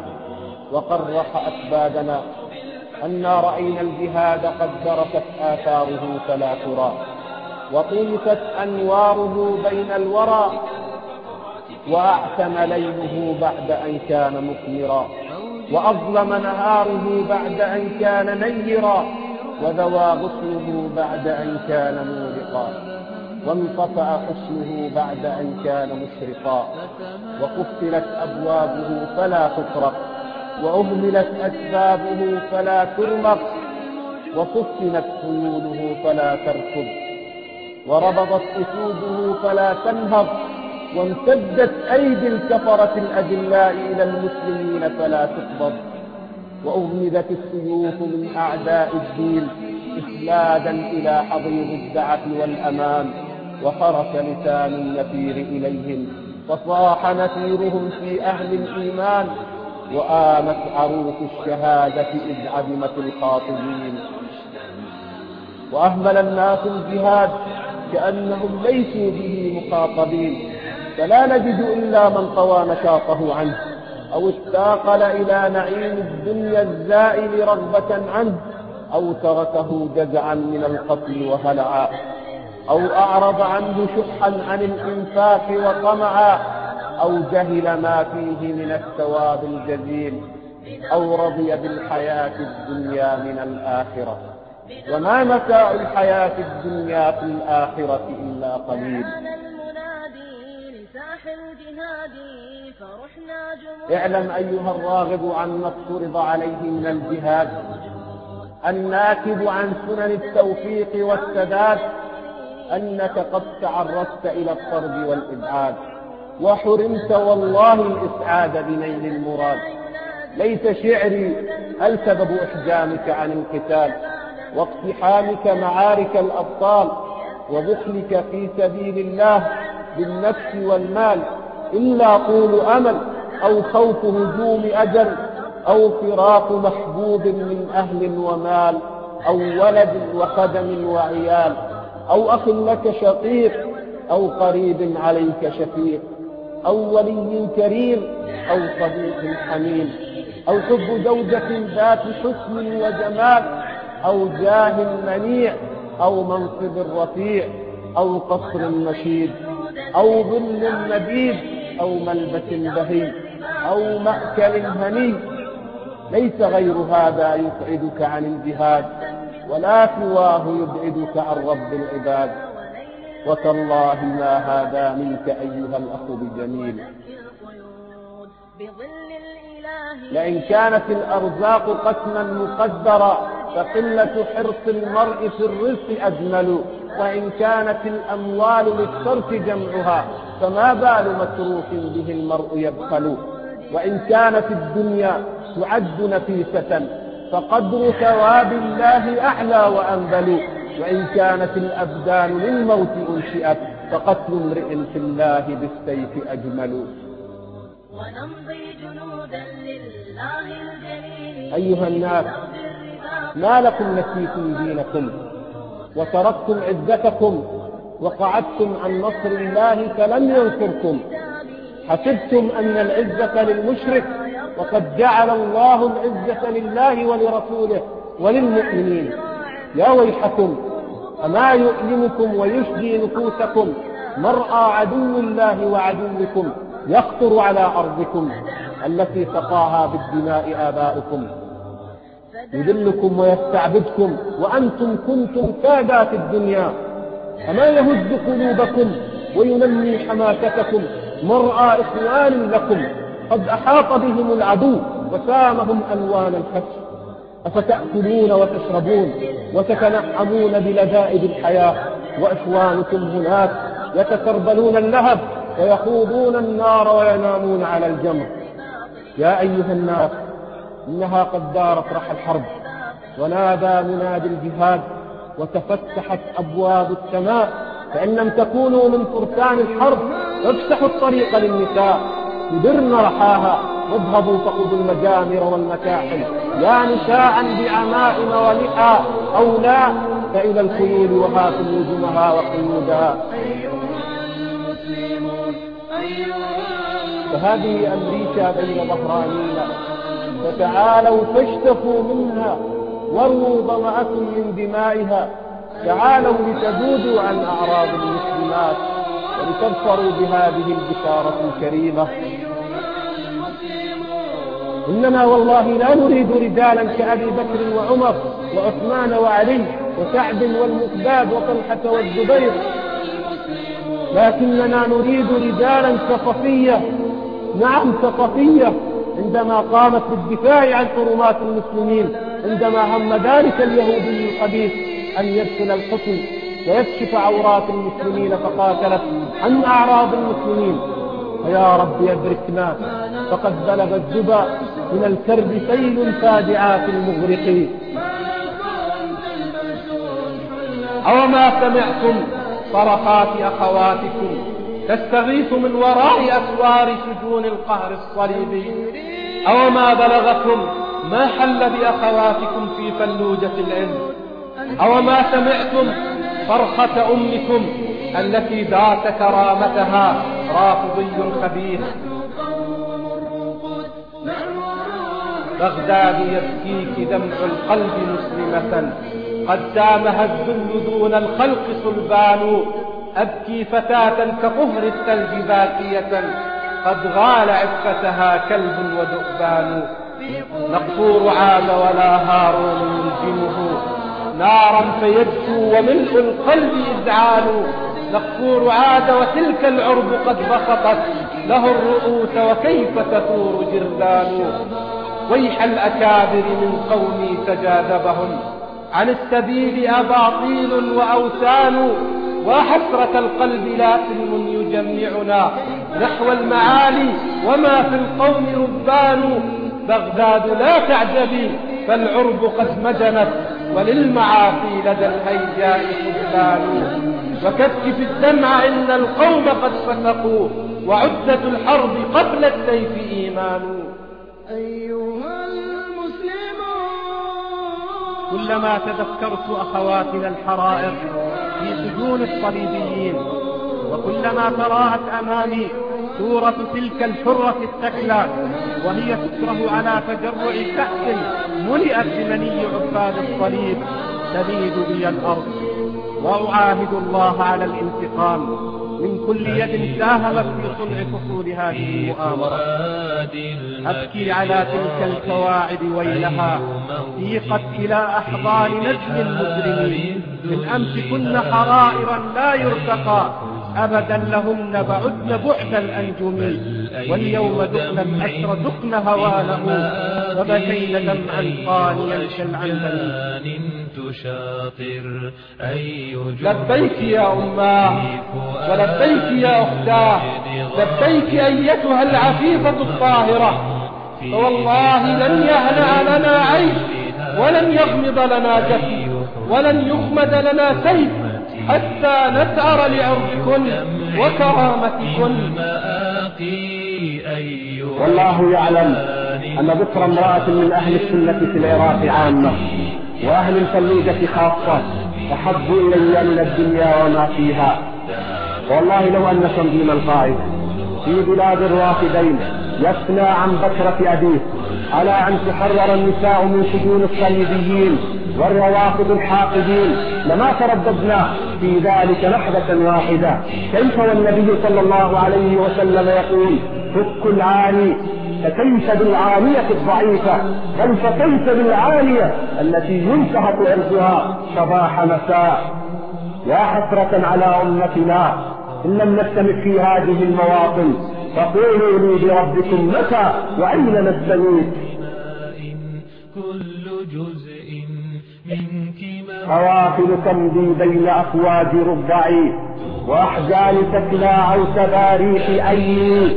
وقرح أكبادنا أنا رأينا الجهاد قد درست آثاره فلا ترى وطمست أنواره بين الورى وأعتم ليله بعد أن كان مثمرا. وأظلم نهاره بعد أن كان نيرا وذوى غصنه بعد أن كان مورقا وانطفأ حسنه بعد أن كان مشرقا وقفلت أبوابه فلا تطرق وأهملت أسبابه فلا ترمق وصفنت خيوله فلا تركض وربضت أسوده فلا تنهض وامتدت أيدي الكفرة الأدلاء إلى المسلمين فلا تقبض وأغمدت السيوف من أعداء الدين إسلادا إلى حضيض الدعة والأمان وخرس لسان النفير إليهم فصاح نفيرهم في أهل الإيمان وآمت عروس الشهادة إذ عدمت الخاطبين. وأهمل الناس الجهاد كأنهم ليسوا به مخاطبين. فلا نجد إلا من طوى نشاطه عنه أو استاقل إلى نعيم الدنيا الزائل رغبة عنه أو تركه جزعا من القتل وهلعا أو أعرض عنه شحا عن الإنفاق وطمعا أو جهل ما فيه من الثواب الجزيل أو رضي بالحياة الدنيا من الآخرة. وما متاع الحياة الدنيا في الآخرة إلا قليل. اعلم أيها الراغب عن ما افترض عليه من الجهاد الناكب عن سنن التوفيق والسداد أنك قد تعرضت إلى الطرد والإبعاد وحرمت والله الإسعاد بنيل المراد. ليس شعري هل سبب إحجامك عن القتال؟ واقتحامك معارك الأبطال وبخلك في سبيل الله بالنفس والمال إلا طول أمل أو خوف هجوم أجل أو فراق محبوب من أهل ومال أو ولد وخدم وعيال أو أخ لك شقيق أو قريب عليك شفيق أو ولي كريم أو صديق حميم أو حب زوجة ذات حسن وجمال أو جاه منيع أو منصب رفيع أو قصر مشيد. أو ظل مديد أو ملبس بهي أو مأكل هني ليس غير هذا يسعدك عن الجهاد ولا سواه يبعدك عن رب العباد. وتالله ما هذا منك أيها الأخ بجميل. لئن كانت الأرزاق قسما مقدرا فقلة حرص المرء في الرزق أجمل. وإن كانت الأموال للترك جمعها فما بال متروك به المرء يبخل. وإن كانت الدنيا تعد نفيسة فقدر ثواب الله أعلى وأنبل وإن كانت الأبدان للموت أنشئت فقتل امرئ في الله بالسيف أجمل. ونمضي جنودا لله الجليل. أيها الناس ما لكم نسيتم دينكم؟ وتركتم عزتكم وقعدتم عن نصر الله فلم ينصركم. حسبتم أن العزة للمشرك وقد جعل الله العزة لله ولرسوله وللمؤمنين. يا ويحكم أما يؤلمكم ويشجي نفوسكم؟ مرأى عدو الله وعدوكم يخطر على أرضكم التي سقاها بالدماء آباؤكم. يذلكم ويستعبدكم وأنتم كنتم سادات الدنيا. أما يهز قلوبكم وينمي حماستكم. مرأى إخوان لكم. قد أحاط بهم العدو وسامهم ألوان الخش أفتأكلون وتشربون وتتنعمون بلذائذ الحياة. وإخوانكم هناك يتكربلون اللهب ويخوضون النار وينامون على الجمر. يا أيها الناس إنها قد دارت رحى الحرب ونادى منادي الجهاد وتفتحت أبواب السماء فإن لم تكونوا من فرسان الحرب فافتحوا الطريق للنساء يدرن رحاها واذهبوا فخذوا المجامر والمكاحل يا نساء بعمائم ولحى أو لا فإلى الخيول وهاتوا نجومها وقيودها فهذه أمريكا بين ظهرانين. فتعالوا فاشتفوا منها واروا ظمأكم من دمائها. تعالوا لتذودوا عن أعراض المسلمات ولتظفروا بهذه البشارة الكريمة. إننا والله لا نريد رجالا كأبي بكر وعمر وعثمان وعلي وسعد والمقداد وطلحة والزبير. لكننا نريد رجالا كصفية نعم كصفية عندما قامت بالدفاع عن حرمات المسلمين عندما هم ذلك اليهودي الخبيث أن يدخل الحكم ويكشف عورات المسلمين فقاتلت عن أعراض المسلمين. فيا رب يدركنا فقد بلغ الزبا من الكرب سيل فاجعات المغرق أوما سمعتم صرخات أخواتكم تستغيث من وراء أسوار سجون القهر الصليبي. أوما بلغكم ما حل بأخواتكم في فلوجة العلم؟ أوما سمعتم صرخة أمكم التي ذات كرامتها رافضي خبيث بغداد يبكيك دمع القلب مسلمة. قد سامها الذل دون الخلق صلبان. أبكي فتاة كطهر الثلج باكية قد غال عفتها كلب ودؤبان. نقصور عاد ولا هارون يلجمه نارا فيبكو وملء القلب إذعان نقصور عاد وتلك العرب قد بسطت. له الرؤوس وكيف تثور جردان. ويح الأكابر من قومي تجاذبهم. عن السبيل أباطيل وأوثان. وحسرة القلب لا سلم يجمعنا. نحو المعالي وما في القوم ربان. بغداد لا تعجبي فالعرب قد مجنت وللمعاصي لدى الهيجاء خذلان وكفكف الدمع إن القوم قد فسقوا وعدة الحرب قبل السيف إيمان. أيها المسلمون. كلما تذكرت أخواتنا الحرائر في سجون الصليبيين وكلما تراءت أمامي صورة تلك الحرة الثكلى وهي تكره على تجرع كأس ملئت بمني عباد الصليب تبيد بي الأرض. وأعاهد الله على الانتقام. من كل يد ساهمت في صنع فصول هذه المؤامرة. أبكي على تلك الكواعب ويلها. سيقت إلى أحضان نجم المجرمين. بالأمس كن حرائرا لا يرتقى. أبدا لهن بعدن بعد الأنجم واليوم دقن الأسر دقن هوانه وبكين دمعا قانيا كالعنبل تشاطر أي لبيك يا أماه ولبيك يا أختاه لبيك أيتها العفيفة الطاهرة. فوالله لن يهنأ لنا عيش ولن يغمض لنا جفي ولن يغمد لنا سيف. حتى نسعر لعرضكن وكرامتكن. والله يعلم أن ذكر امرأة من أهل السنة في العراق عامة وأهل الفلوجة خاصة أحب إلي من الدنيا وما فيها. والله لو أن تنظيم القائد في بلاد الرافدين يثنى عن بكرة أبيه على أن تحرر النساء من سجون الصليبيين والروافض الحاقدين لما ترددنا في ذلك لحظة واحدة. كيف والنبي صلى الله عليه وسلم يقول فك العاني فكيف بالعانية الضعيفة بل فكيف بالعانية التي ينتهك عرضها صباح مساء. يا حسرة على أمتنا إن لم نستمت في هذه المواطن. فقولوا لي بربكم متى وأين نستميت؟ كل جزء قوافل تمضي بين أفواج ربعي وأحزان أو تباريح أيني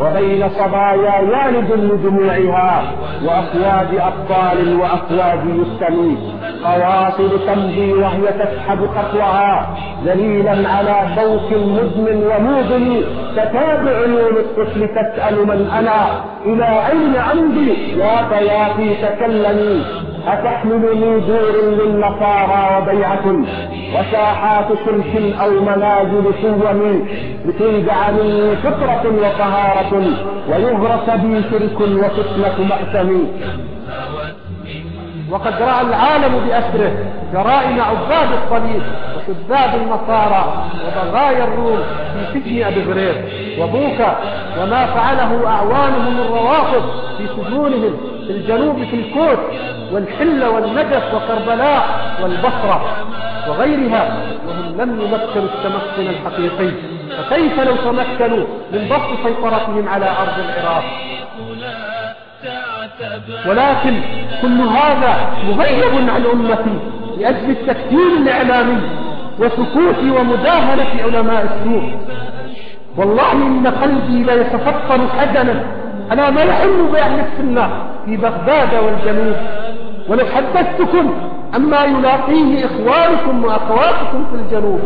وبين صبايا يالد لدموعها وأفواج أبطال وأفواج يستمي قوافل تمضي وهي تسحب خطوها دليلا على شوك مدمن وموضن تتابع عيون الطفل تسأل من أنا إلى أين أمضي؟ يا بياتي تكلمي. أتحملني دور للنصارى وبيعة وساحات شرك أو منازل سوم لتنزع مني فطرة وطهارة ويغرس بي شرك وفتنة مأثم. وقد رأى العالم بأسره جرائم عباد الصليب وشذاب النصارى وبغايا الروم في سجن أبي غرير وبوكا وما فعله أعوانهم الروافض في سجونهم. في الجنوب في الكوت والحلة والنجف وكربلاء والبصرة وغيرها وهم لم يمكنوا التمكن الحقيقي. فكيف لو تمكنوا من بسط سيطرتهم على أرض العراق؟ ولكن كل هذا مغيب عن أمتي لأجل التكتير الإعلامي وسكوت ومداهنة علماء السوء والله إن قلبي ليتفطر حزنا على ما يحل بأهل السنة في بغداد والجنوب. ولو حدثتكم عما يلاقيه إخوانكم وأخواتكم في الجنوب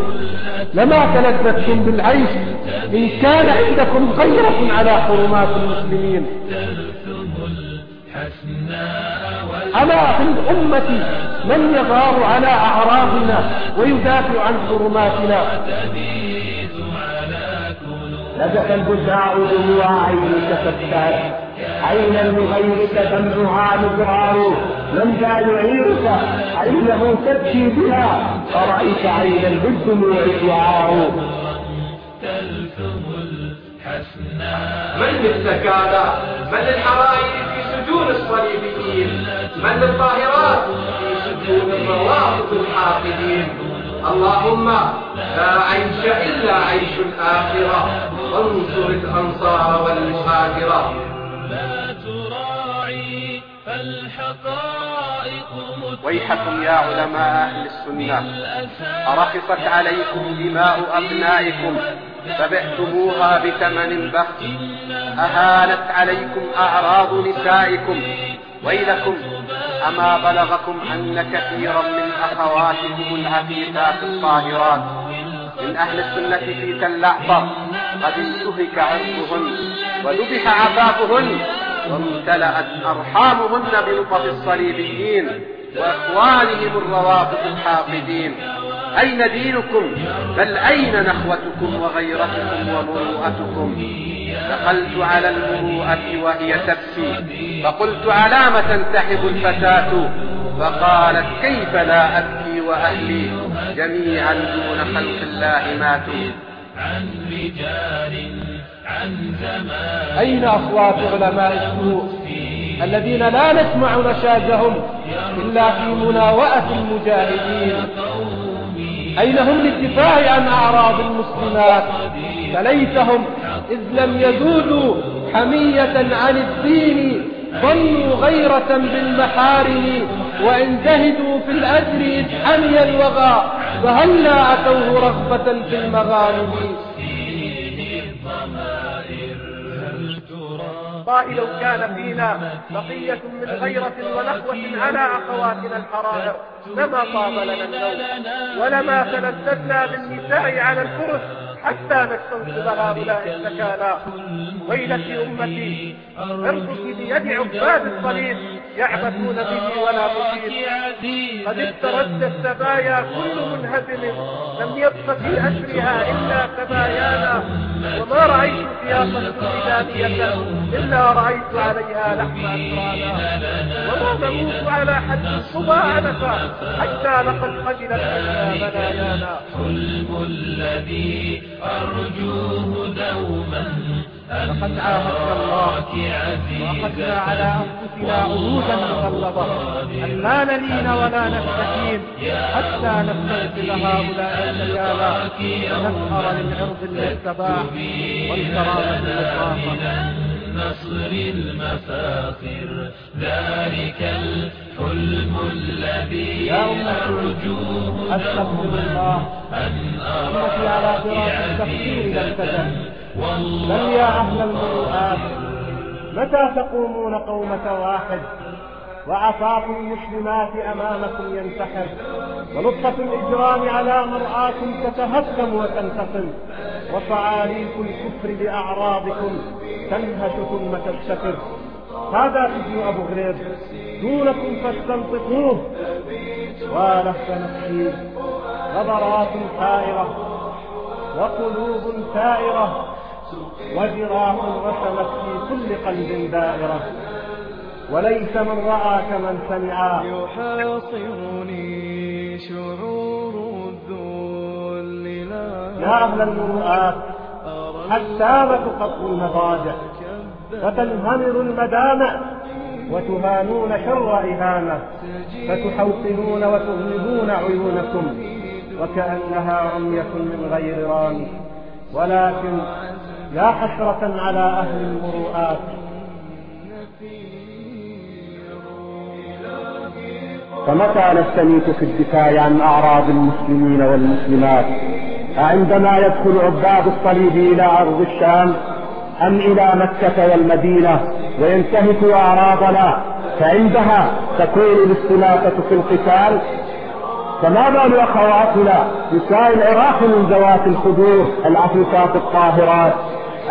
لما تلذذتم بالعيش إن كان عندكم غيرة على حرمات المسلمين. أما في الأمة من يغار على أعراضنا ويدافع عن حرماتنا؟ لدك البزاع دموع عينك فتات عينا لغيرك دمعها مزرار؟ من ذا يعيرك؟ عينه تبكي بها؟ أرأيت عينا بالدموع تعار من مثلك من للحرائر في سجون الصليبيين؟ من للطاهرات في سجون الروافض الحاقدين؟ اللهم لا عيش إلا عيش الآخرة وانصر الأنصار والمهاجرة. لا تراعي فالحقائق ويحكم يا علماء أهل السنة. أرخصت عليكم دماء أبنائكم فبعتموها بثمن بخس. أهانت عليكم أعراض نسائكم. ويلكم أما بلغكم أن كثيرا من أخواتكم العفيفات الطاهرات من أهل السنة في أعطر قد انتهك عرضهن وذبح عفافهن وامتلأت أرحامهن بنطف الصليبيين وإخوانهم الروافض الحاقدين أين دينكم؟ بل أين نخوتكم وغيرتكم ومروءتكم؟ دخلت على المروءة وهي تبكي. فقلت على ما تنتحب الفتاة؟ فقالت كيف لا أبكي وأهلي؟ جميعا دون خلق الله ماتوا. عن رجال عن زمان أين أصوات علماء السوء الذين لا نسمع نشاجهم إلا في مناوئة المجاهدين؟ أين هم للدفاع عن أعراض المسلمات؟ فليتهم إذ لم يذودوا حمية عن الدين ظنوا غيرة بالمحارم وإن زهدوا في الأجر إذ حمي الوغى فهلا أتوه رغبة في المغانم. والله لو كان فينا بقية من غيرة ونخوة على أخواتنا الحرائر لما طاب لنا النوم ولما تلذذنا بالنساء على الفرس حتى نستنصب هؤلاء السكالى ويلك أمتي ارقك بيد عباد الصليب. يعبثون به ولا مفيد قد استرد السبايا كل منهزم. لم يبق في أسرها إلا سبايانا. وما رأيت سياقة إسلامية إلا رأيت عليها لحم أسرانا. وما نموت على حد الصبا عنفا حتى لقد خجلت أيامنا حلم الذي أرجوه دوما. لقد عاهدنا الله وأخذنا على أنفسنا عهودا مغلظة أن لا نلين ولا نستكين حتى نستنزل هؤلاء الرجال ونسهر للعرض المستباح والكرامة المطاقة نصر المفاخر ذلك الحلم الذي أرجوه الله. أن أمتي على بل يا أهل المروءات متى تقومون قومة واحد؟ وعفاف المسلمات أمامكم ينتحر ولطفة الإجرام على مرآكم تتهكم وتنتقم وصعاليك الكفر بأعراضكم تنهش ثم تستقر. هذا سجن أبو غريب دونكم فاستنطقوه. ولف نفسي غضرات حائرة وقلوب ثائرة وجراح رسمت في كل قلب دائرة. وليس من رأى كمن سمع. يحاصرني شعور الذل لا يا أهل المروءات حتى تقطوا المضاجع؟ وتنهمر المدامع وتهانون شر إهانة. فتحوقنون وتغلبون عيونكم وكأنها رمية من غير رامي. ولكن يا حسرة على أهل المروءات. فمتى نستميت في الدفاع عن أعراض المسلمين والمسلمات؟ أعندما يدخل عباد الصليب إلى أرض الشام أم إلى مكة والمدينة وينتهكوا أعراضنا فعندها تكون الاستماتة في القتال؟ فما بال أخواتنا نساء العراق من ذوات الخدور العفيفات الطاهرات؟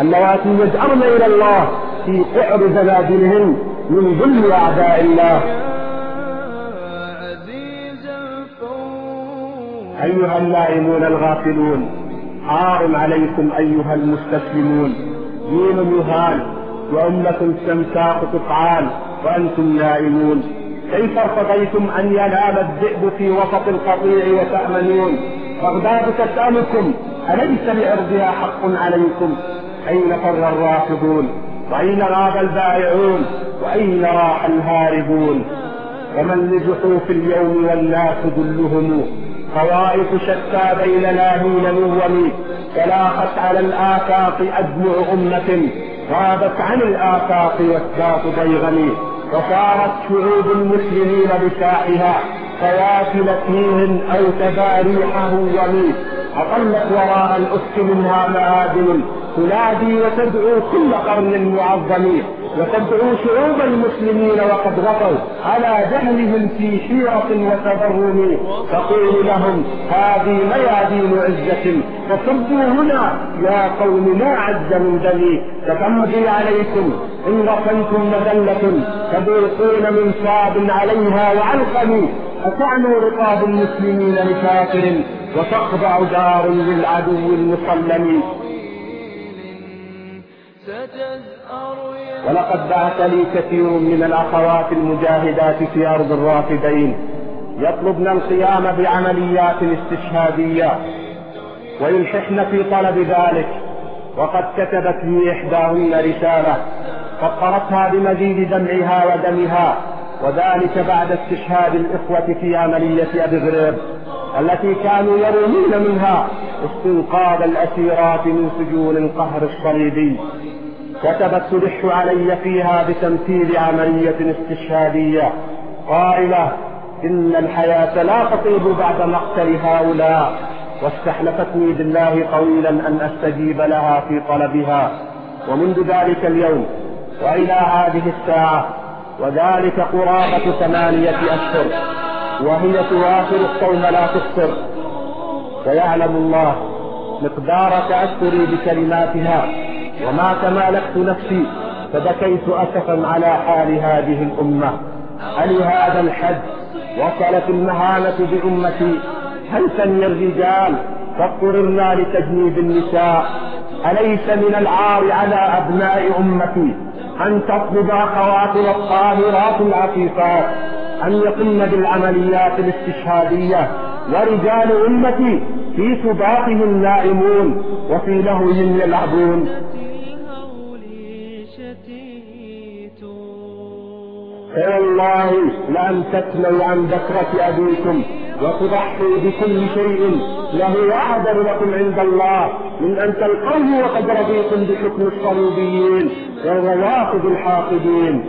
اللواتي يجأرن إلى الله في قعر زنادلهن من ظل أعداء الله. أيها النائمون الغافلون عار عليكم أيها المستسلمون. دين يهان وأمة سمساق تفعال وأنتم نائمون. كيف ارتضيتم أن ينام الذئب في وسط القطيع وتأمنون؟ بغداد تسألكم أليس لعرضها حق عليكم؟ أين فر الرافضون؟ وأين غاب البائعون؟ وأين راح الهاربون؟ ومن لجحوف اليوم والناس ذلهم؟ طوائف شتى بين لاهين نوم تلاقت على الآفاق أدمع أمة غابت عن الآفاق واسباط ضيغم وصارت شعوب المسلمين بساحها قوافل فيهن أو تباريحه وميت أطلت وراء الأس منها مآدن تنادي وتدعو كل قرن معظم وتدعو شعوب المسلمين وقد غطوا على جهلهم في حيرة وتبرم تقول لهم هذه ميادين عزة فصبوا هنا يا قوم ما عز من دمي. ستمضي عليكم إن غفلتم مذلة تذوقون من صاب عليها وعلقم. أتعنوا رقاب المسلمين لكافر وتخضع دار للعدو المسلم. ولقد بعث لي كثير من الأخوات المجاهدات في أرض الرافدين يطلبن القيام بعمليات استشهادية ويلححن في طلب ذلك. وقد كتبت لي إحداهن رسالة فطرتها بمزيد دمعها ودمها وذلك بعد استشهاد الإخوة في عملية أبي غريب. التي كانوا يرومون منها استنقاذ الأسيرات من سجون القهر الصليبي. كتبت تلح علي فيها بتمثيل عملية استشهادية. قائلة إن الحياة لا تطيب بعد مقتل هؤلاء واستحلفتني بالله طويلا أن أستجيب لها في طلبها. ومنذ ذلك اليوم وإلى هذه الساعة وذلك قرابة ثمانية أشهر. وهي تواصل الصوم لا تفطر ويعلم الله مقدار تأثري بكلماتها. وما تمالكت نفسي فبكيت أسفا على حال هذه الأمة. ألهذا الحد وصلت المهانة بأمتي؟ هل سمي الرجال فاضطررنا لتجنيب النساء؟ أليس من العار على أبناء أمتي أن تطلب أخواتنا الطاهرات العفيفات؟ أن يقمن بالعمليات الاستشهادية ورجال أمتي في سباتهم نائمون وفي لهوهم يلعبون. فوالله لأن تتلوا عن بكرة أبيكم وتضحوا بكل شيء. له أعذر لكم عند الله من أن تلقوه وقد رضيتم بحكم الصليبيين والروافض الحاقدين.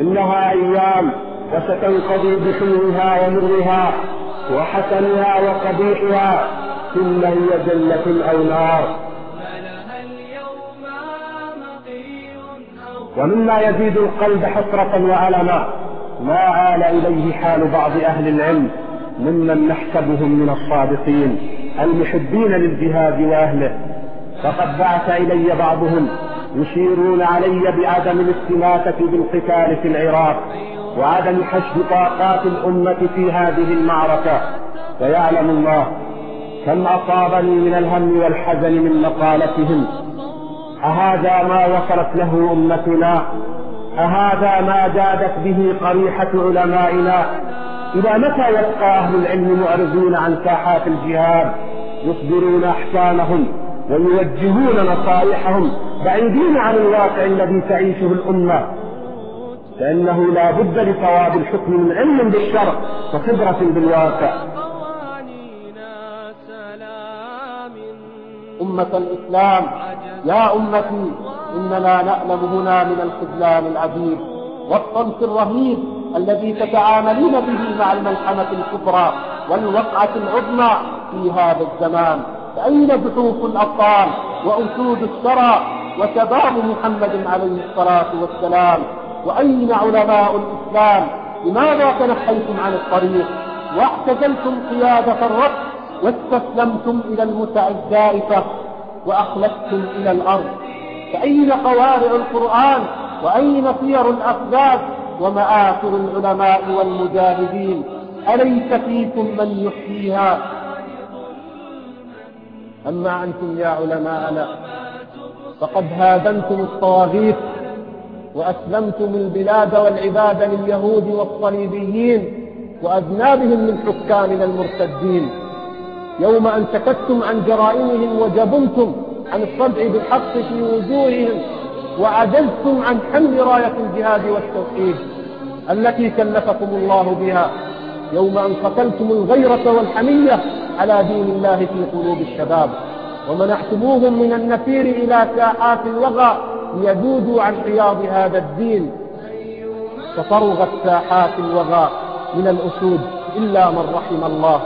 إنها أيام وستنقضي بحلوها ومرها وحسنها وقبيحها ثم هي جنة أو نار. ومما يزيد القلب حسرة وألما ما آل إليه حال بعض أهل العلم ممن نحسبهم من الصادقين المحبين للجهاد وأهله. فقد بعث إلي بعضهم يشيرون علي بعدم الاستماتة بالقتال في العراق. وعدم حشد طاقات الأمة في هذه المعركة. ويعلم الله كم أصابني من الهم والحزن من مقالتهم. أهذا ما وصلت له أمتنا؟ أهذا ما جادت به قريحة علمائنا؟ إلى متى يبقى أهل العلم معرضين عن ساحات الجهاد يصدرون أحكامهم ويوجهون نصائحهم بعيدين عن الواقع الذي تعيشه الأمة؟ فإنه لا بد لصواب الحكم من علم بالشرع وخبرة بالواقع. أمة الإسلام يا أمتي إننا نألم هنا من الخذلان العظيم والصمت الرهيب الذي تتعاملين به مع الملحمة الكبرى والوقعة العظمى في هذا الزمان. فأين بحوث الأبطال وأسود الشرى وشباب محمد عليه الصلاة والسلام؟ وأين علماء الإسلام؟ لماذا تنحيتم عن الطريق؟ واعتزلتم قيادة الرب واستسلمتم إلى المتع الزائفة وأخلفتم إلى الأرض. فأين قوارع القرآن؟ وأين سير الأخلاق ومآثر العلماء والمجاهدين. أليس فيكم من يحييها؟ أما أنتم يا علماءنا فقد هادنتم الطواغيت وأسلمتم البلاد والعباد لليهود والصليبيين وأذنابهم من حكامنا المرتدين. يوم أن سكتتم عن جرائمهم وجبنتم عن الصدع بالحق في وجوههم وعجزتم عن حمل راية الجهاد والتوحيد التي كلفكم الله بها. يوم أن قتلتم الغيرة والحمية على دين الله في قلوب الشباب. ومنعتموهم من النفير إلى ساحات الوغى ليذودوا عن حياض هذا الدين. ففرغت ساحات الوغى من الأسود إلا من رحم الله.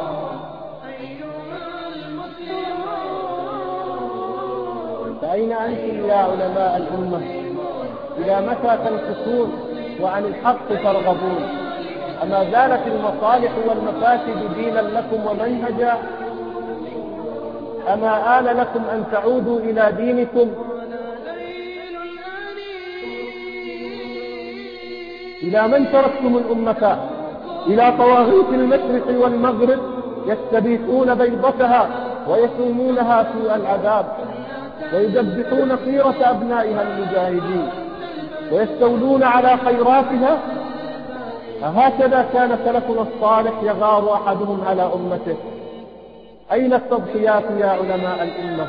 فأين أنتم يا علماء الأمة؟ إلى متى تنكسون وعن الحق ترغبون؟ أما زالت المصالح والمفاسد دينا لكم ومنهجا؟ أما آن لكم أن تعودوا إلى دينكم إلى من تركتم الأمة؟ إلى طواغيت المشرق والمغرب يستبيحون بيضتها ويسومونها سوء العذاب ويذبحون خيرة أبنائها المجاهدين ويستولون على خيراتها؟ أهكذا كان سلفنا الصالح يغار أحدهم على أمته. أين التضحيات يا علماء الأمة؟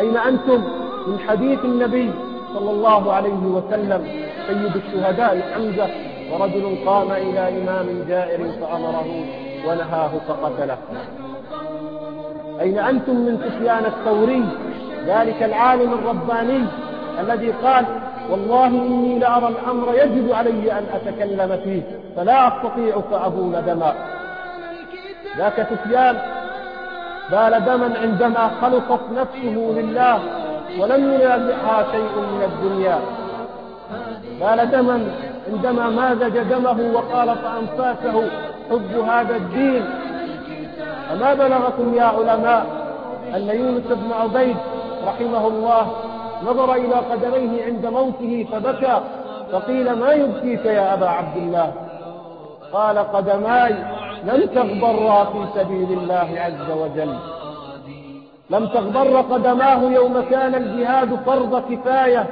أين أنتم من حديث النبي صلى الله عليه وسلم؟ سيد الشهداء حمزة ورجل قام إلى إمام جائر فأمره ونهاه فقتله. أين أنتم من سفيان الثوري؟ ذلك العالم الرباني الذي قال والله إني لأرى الأمر يجب علي أن أتكلم فيه فلا أستطيع فأبول دما. ذاك سفيان بال دما عندما خلصت نفسه لله ولم ينازعها شيء من الدنيا. بال دما عندما مازج دمه وخالط أنفاسه حب هذا الدين. أما بلغكم يا علماء أن يونس بن عبيد رحمه الله نظر إلى قدميه عند موته فبكى فقيل ما يبكيك يا أبا عبد الله؟ قال قدماي لم تغبرا في سبيل الله عز وجل. لم تغبر قدماه يوم كان الجهاد فرض كفاية.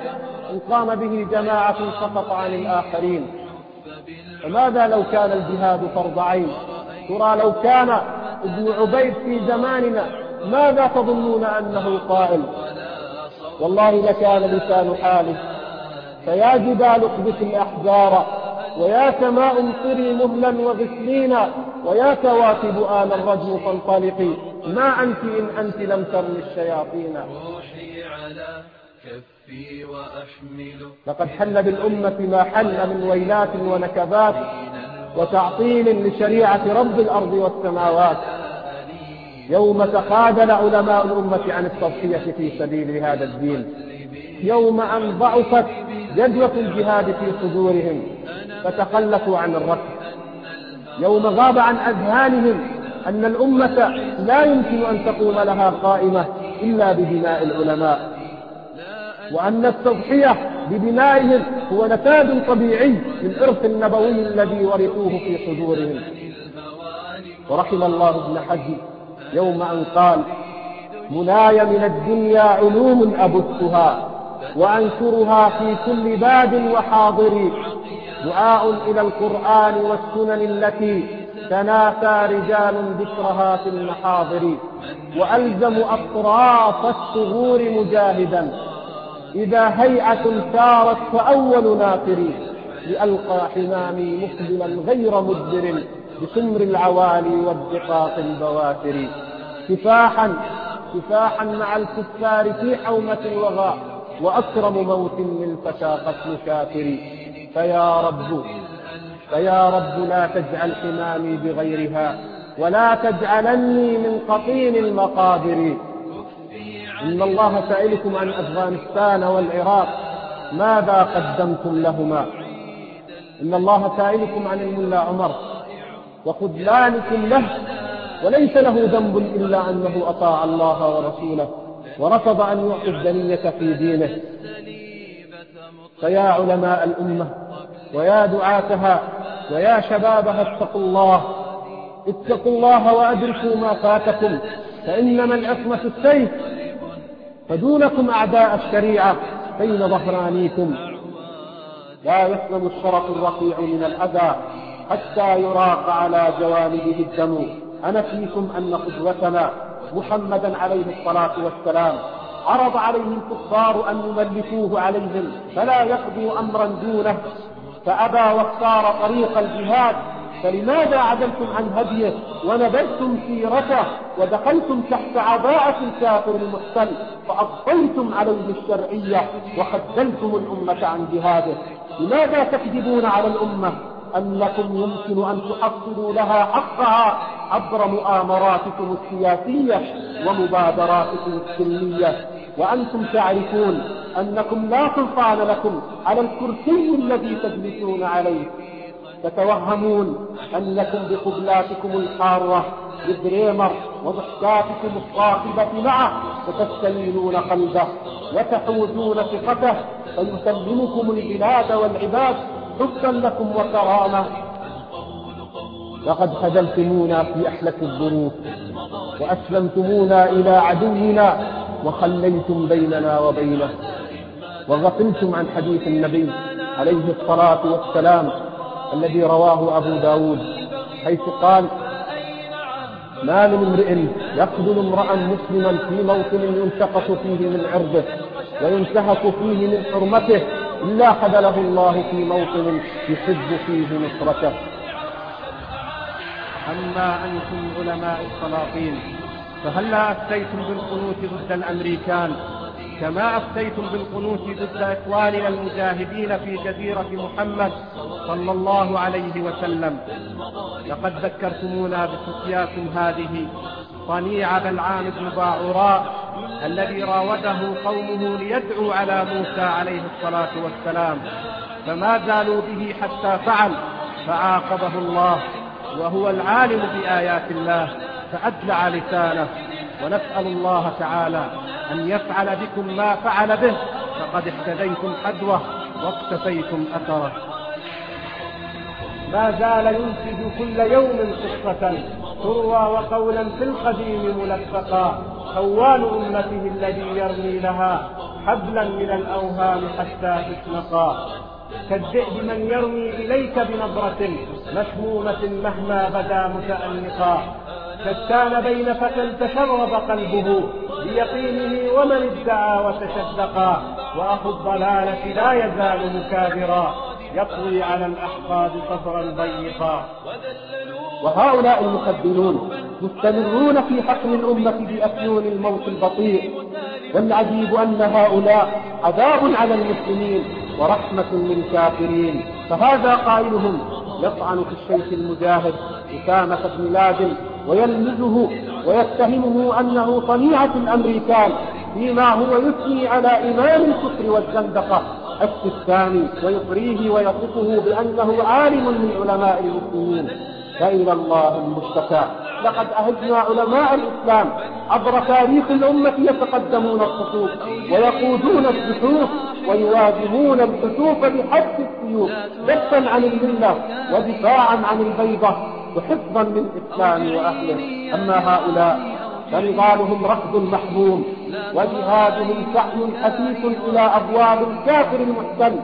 إن قام به جماعة سقط عن الآخرين. فماذا لو كان الجهاد فرض عين؟ ترى لو كان ابن عبيد في زماننا ماذا تظنون أنه قائل؟ والله لكان لسان حاله. فيا جبال اقبس الأحجار ويا سماء امطري مهلا وغسلينا ويا كواكب آل الرجم فانطلقي ما أنت إن أنت لم ترمي الشياطين. لقد حل بالأمة ما حل من ويلات ونكبات وتعطيل لشريعة رب الأرض والسماوات. يوم تقادل علماء الأمة عن التضحية في سبيل هذا الدين. يوم أن ضعفت جدوة الجهاد في صدورهم فتخلفوا عن الركب. يوم غاب عن أذهانهم أن الأمة لا يمكن أن تقوم لها قائمة إلا ببناء العلماء. وأن التضحية ببنائهم هو نتاج طبيعي للإرث النبوي الذي ورثوه في صدورهم. ورحم الله ابن حزم يوم أن قال مناي من الدنيا علوم أبثها وأنشرها في كل باد وحاضر دعاء إلى القرآن والسنن التي تنافى رجال ذكرها في المحاضر وألزم أطراف الثغور مجاهدا. إذا هيئة سارت فأول ناقري لألقى حمامي مقبلا غير مدبر بسمر العوالي والدقاق البواتر. كفاحا كفاحا مع الكفار في حومة الوغى وأكرم موت للفتى قتل شاكر. فيا رب فيا رب لا تجعل حمامي بغيرها ولا تجعلني من قطين المقابر. إن الله سائلكم عن أفغانستان والعراق. ماذا قدمتم لهما؟ إن الله سائلكم عن الملا عمر. وخذلانكم له. وليس له ذنب إلا أنه أطاع الله ورسوله ورفض أن يعطي الدنية في دينه. فيا علماء الأمة ويا دعاتها ويا شبابها اتقوا الله. اتقوا الله وأدركوا ما فاتكم. فإنما العصمة السيف فدونكم أعداء الشريعة بين ظهرانيكم. لا يسلم الشرف الرفيع من الأذى حتى يراق على جوانبه الدم. أنا فيكم أن قدوتنا محمدا عليه الصلاة والسلام عرض عليه الكفار أن يملكوه عليهم فلا يقضوا أمرا دونه. فأبى وأختار طريق الجهاد فلماذا عدلتم عن هديه ونبذتم سيرته ودخلتم تحت عباءة الكافر المحتل فأبطلتم عليه الشرعية وخذلتم الأمة عن جهاده؟ لماذا تكذبون على الأمة؟ أنكم يمكن أن تحصلوا لها حقها عبر مؤامراتكم السياسية ومبادراتكم السلمية؟ وأنتم تعرفون أنكم لا سلطان لكم على الكرسي الذي تجلسون عليه. تتوهمون أنكم بقبلاتكم الحارة بالدريمر وضحكاتكم الصاخبة معه وتستلينون قلبه وتحوزون ثقته فيسلمكم البلاد والعباد حبا لكم وكرامة. لقد خذلتمونا في أحلك الظروف وأسلمتمونا إلى عدونا وخليتم بيننا وبينه وغفلتم عن حديث النبي عليه الصلاة والسلام الذي رواه أبو داود حيث قال ما من امرئ يقتل امرأ مسلما في موطن ينتقص فيه من عرضه وينتهك فيه من حرمته إلا خذله الله في موطن يحب فيه نصرته. أما أنتم علماء السلاطين فهلا أفتيتم بالقنوت ضد الأمريكان كما أفتيتم بالقنوت ضد إخواننا المجاهدين في جزيرة محمد صلى الله عليه وسلم. لقد ذكرتمونا بفتياكم هذه صنيع بلعام بن باعوراء الذي راوده قومه ليدعو على موسى عليه الصلاة والسلام. فما زالوا به حتى فعل فعاقبه الله وهو العالم بآيات الله فأدلع لسانه. ونسأل الله تعالى أن يفعل بكم ما فعل به. فقد اهتديتم حدوه واقتفيتم أثره. ما زال ينتج كل يوم قصة تروى وقولا في القديم ملفقا. خوان أمته الذي يرمي لها حبلا من الأوهام حتى تشنقا كالذئب من يرمي إليك بنظرة مسمومة مهما بدا متأنقا شتان بين فتى تشرب قلبه بيقينه ومن ادعى وتشدقا وأخو الضلالة لا يزال مكابرا يطوي على الأحقاد صفرا ضيقا. وهؤلاء المخبرون مستمرون في حقن الأمة بأفيون الموت البطيء. والعجيب أن هؤلاء عذاب على المسلمين ورحمة للكافرين. فهذا قائلهم يطعن في الشيخ المجاهد أسامة بن لادن ويلمزه ويتهمه أنه صنيعة الأمريكان فيما هو يثني على إمام الكفر والزندقة. السكاني ويطريه ويصفه بأنه عالم من علماء المسلمين. فإلى الله المشتكى لقد أهجنا علماء الإسلام عبر تاريخ الأمة يتقدمون الصفوف ويقودون الصفوف ويواجهون الحسوف بحد السيوف دفا عن الملة ودفاعا عن البيضة وحفظا للإسلام وأهله. أما هؤلاء فنضالهم رفض محموم وجهادهم سعي حثيث إلى أبواب الكافر المحتل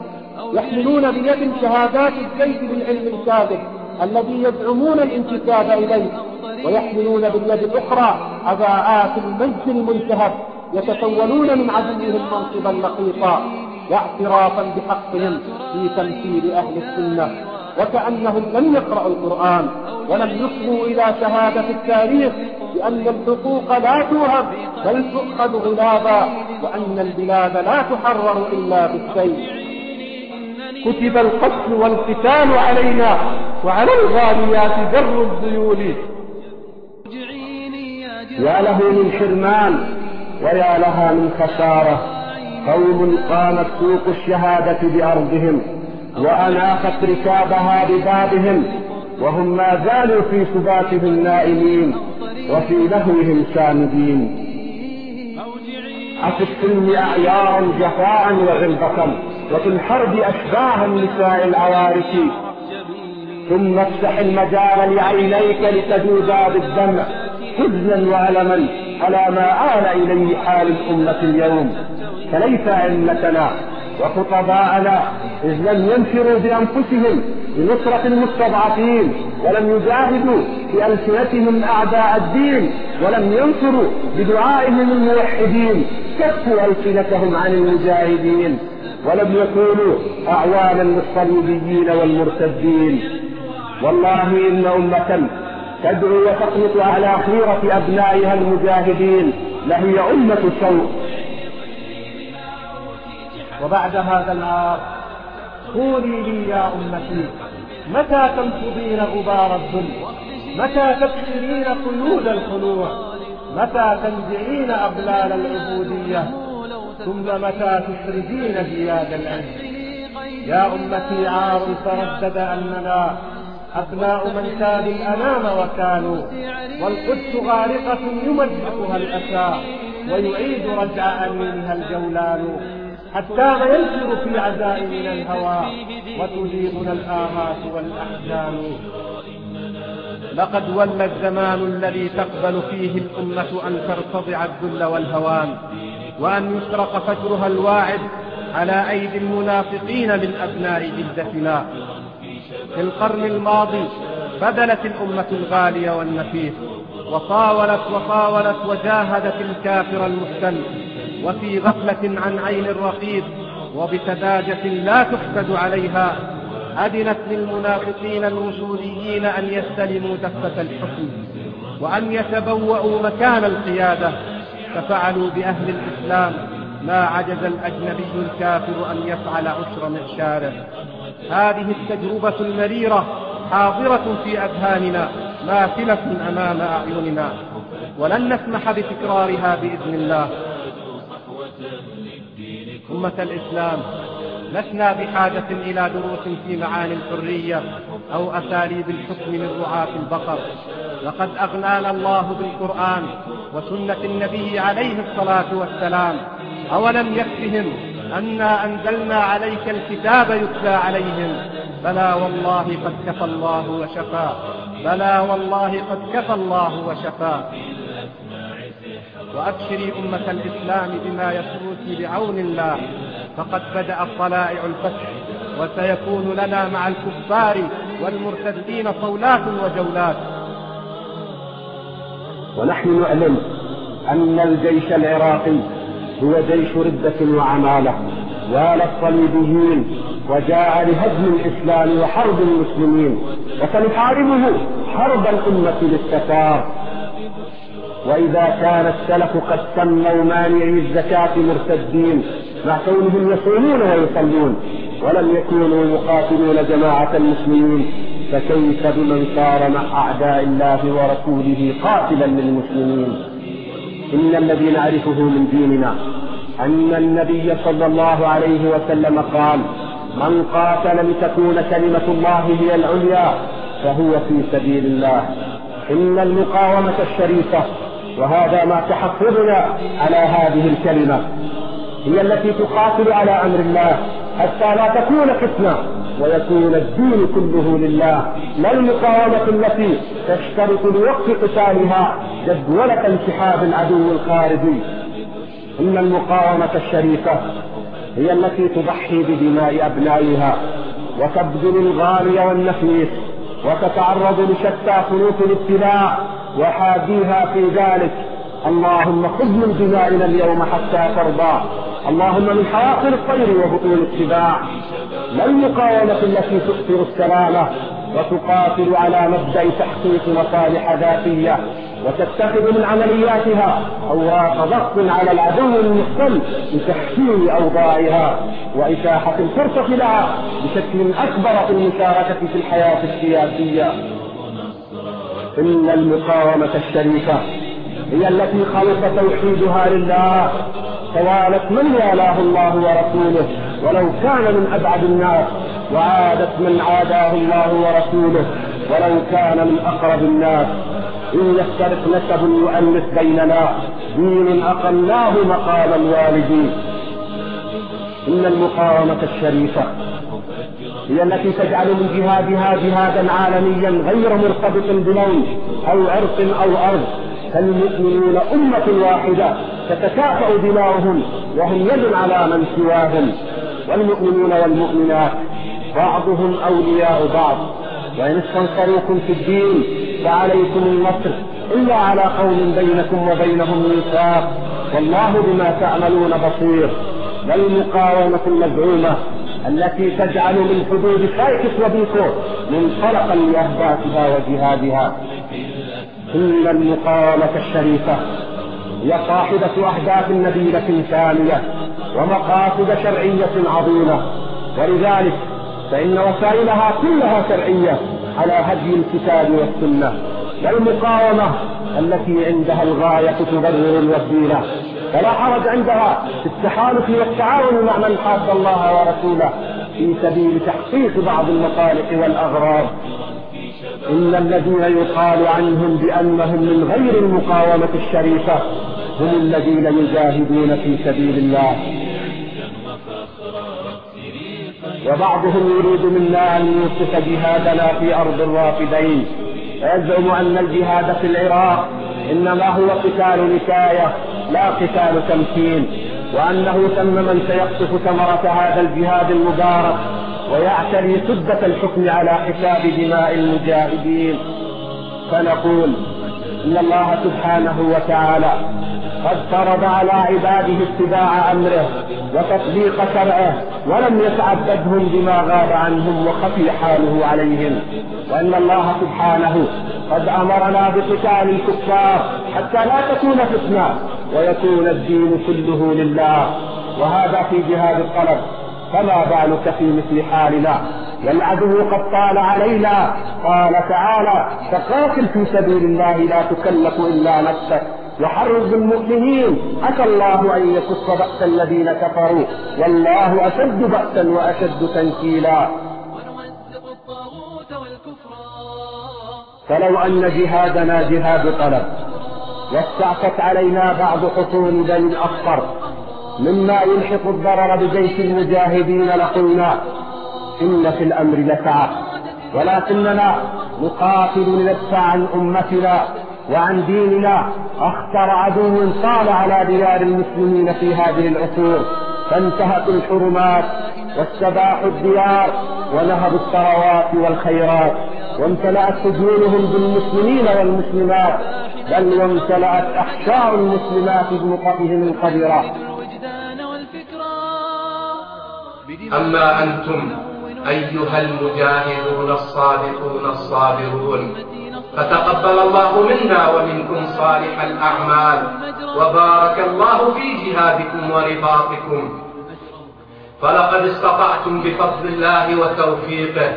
يحملون بيد شهادات الزيت بالعلم الكاذب الذي يزعمون الانتساب إليه ويحملون باليد الأخرى عباءات المجد المنتهب يتسولون من عدوهم منصبا لقيطا واعترافا بحقهم في تمثيل أهل السنة وكأنهم لم يقرأوا القرآن ولم يصغوا إلى شهادة التاريخ بأن الحقوق لا توهب بل تؤخذ غلابا وأن البلاد لا تحرر إلا بالسيف. كتب القتل والقتال علينا وعلى الغاليات در الذيول. يا له من حرمان ويا لها من خسارة. قوم قامت سوق الشهادة بأرضهم وأناقت ركابها ببابهم وهم ما زالوا في سباتهم نائمين وفي لهوهم سامدين أفي السلم أعيار جفاء وغلبة وفي الحرب أشباه النساء العوارك ثم افتح المجال لعينيك لتجوزا بالدمع حزنا وألما على ما آل إليه حال الأمة اليوم. فليس علتنا وخطباءنا إذ لم ينفروا بأنفسهم لنصرة المستضعفين ولم يجاهدوا بألسنتهم أعداء الدين ولم ينصروا بدعائهم الموحدين كفوا ألسنتهم عن المجاهدين. ولم يكونوا أعوانا للصليبيين والمرتدين. والله إن أمة تدعو وتقنط على خيرة أبنائها المجاهدين لهي أمة سوء وبعد هذا العار قولي لي يا أمتي متى تنفضين غبار الظلم؟ متى تكسرين قيود الخنوع متى تنزعين أغلال العبودية؟ ثم متى تخرجين زياد العز يا أمتي عار تردد أننا أبناء من كان الأنام وكانوا والقدس غارقة يمزقها الأسى ويعيد رجع أمينها الجولان حتى ما ينشر في عزائمنا الهوى وتجيبنا الآهات والأحزان. لقد ولى الزمان الذي تقبل فيه الأمة أن ترتضع الذل والهوان. وأن يسرق فجرها الواعد على أيدي المنافقين من أبناء جدتنا في القرن الماضي بذلت الأمة الغالية والنفيس وطاولت وطاولت وجاهدت الكافر المحتل وفي غفلة عن عين الرقيب وبسذاجة لا تحسد عليها أذنت للمنافقين الوجوديين أن يستلموا دفة الحكم وأن يتبوأوا مكان القيادة ففعلوا بأهل الإسلام ما عجز الأجنبي الكافر أن يفعل عشر معشاره هذه التجربة المريرة حاضرة في أذهاننا ماثلة أمام أعيننا. ولن نسمح بتكرارها بإذن الله. أمة الإسلام لسنا بحاجة إلى دروس في معاني الحرية أو أساليب الحكم من رعاة البقر. لقد أغنانا الله بالقرآن وسنة النبي عليه الصلاة والسلام. أولم يكفهم أنا أنزلنا عليك الكتاب يتلى عليهم. بلى والله قد كفى الله وشفى. بلى والله قد كفى الله وشفى. وأبشري أمة الإسلام بما يسرك بعون الله. فقد بدأ طلائع الفتح وسيكون لنا مع الكفار والمرتدين صولات وجولات. ونحن نعلم أن الجيش العراقي هو جيش ردة وعمالة والى الصليبيين وجاء لهدم الإسلام وحرب المسلمين وسنحاربه حرب الأمة للتتار وإذا كان السلف قد سموا مانعي الزكاة مرتدين مع كونهم يصومون ويصلون ولم يكونوا يقاتلون جماعة المسلمين فكيف بمن صار مع أعداء الله ورسوله قاتلا للمسلمين؟ إن الذي نعرفه من ديننا أن النبي صلى الله عليه وسلم قال من قاتل لتكون كلمة الله هي العليا فهو في سبيل الله. إن المقاومة الشريفة وهذا ما تحفظنا على هذه الكلمة. هي التي تقاتل على أمر الله حتى لا تكون فتنة ويكون الدين كله لله. لا المقاومة التي تشترط لوقت قتالها جدولة انسحاب العدو الخارجي. إن المقاومة الشريفة هي التي تضحي بدماء أبنائها وتبذل الغالي والنفيس وتتعرض لشتى صنوف الابتلاء وحاديها في ذلك. اللهم خذ من دمائنا اليوم حتى ترضى. اللهم من حواصل الطير وبطون السباع لا المقاومة التي تؤثر السلامة وتقاتل على مبدأ تحقيق مصالح ذاتية وتتخذ من عملياتها أواق ضغط على العدو المحتل لتحسين أوضاعها وإتاحة الفرصة لها بشكل أكبر في المشاركة في الحياة السياسية. إن المقاومة الشريفة هي التي خلص توحيدها لله. توالت من والاه الله ورسوله. ولو كان من أبعد الناس وعادت من عاداه الله ورسوله. ولو كان من أقرب الناس. إن يفترق نسب يؤنس بيننا دين أقلناه مقام الوالدين. إن المقاومة الشريفة هي التي تجعل من جهادها جهادا عالميا غير مرتبط بلون أو عرق أو أرض. فالمؤمنون أمة واحدة تتكافأ دماؤهم وهم يد على من سواهم. والمؤمنون والمؤمنات بعضهم أولياء بعض. وإن استنصروكم في الدين فعليكم النصر إلا على قوم بينكم وبينهم ميثاق. والله بما تعملون بصير. والمقاومة المزعومة التي تجعل من حدود سايكس وبيكو منطلقا لأهدافها وجهادها. إن المقاومة الشريفة هي صاحبة أهداف نبيلة ثانية ومقاصد شرعية عظيمة. ولذلك فإن وسائلها كلها شرعية على هدي الكتاب والسنة. والمقاومة التي عندها الغاية تبرر الوسيلة. فلا حرج عندها في التحالف والتعاون مع من حاد الله ورسوله في سبيل تحقيق بعض المصالح والأغراض إن الذين يقال عنهم بأنهم من غير المقاومة الشريفة هم الذين يجاهدون في سبيل الله. وبعضهم يريد منا أن يوصف جهادنا في أرض الرافدين. ويزعم أن الجهاد في العراق إنما هو قتال نكاية لا قتال تمكين. وأنه ثم من سيقطف ثمرة هذا الجهاد المبارك ويعتري سدة الحكم على حساب دماء المجاهدين. فنقول إن الله سبحانه وتعالى قد فرض على عباده اتباع أمره وتطبيق شرعه ولم يتعبدهم بما غاب عنهم وخفي حاله عليهم. وأن الله سبحانه قد أمرنا بقتال الكفار حتى لا تكون فتنة ويكون الدين كله لله. وهذا في جهاد الطلب. فما بالك في مثل حالنا؟ والعدو قد طال علينا. قال تعالى فقاتل في سبيل الله لا تكلف إلا نفسك وحرض المؤمنين عسى الله أن يكف بأس الذين كفروا. والله أشد بأسا وأشد تنكيلا. فلو أن جهادنا جهاد طلب واستعفت علينا بعض حصون بني الأصفر مما يلحق الضرر بجيش المجاهدين لقلنا إن في الأمر لسعة. ولكننا نقاتل لندفع عن أمتنا وعن ديننا. أخطر عدو طال على ديار المسلمين في هذه العصور. فانتهت الحرمات واستباح الديار ونهبوا الثروات والخيرات. وامتلأت سجونهم بالمسلمين والمسلمات. بل وامتلأت أحشاء المسلمات بنقطهم القذرة. أما أنتم أيها المجاهدون الصادقون الصابرون فتقبل الله منا ومنكم صالح الأعمال وبارك الله في جهادكم ورباطكم فلقد استطعتم بفضل الله وتوفيقه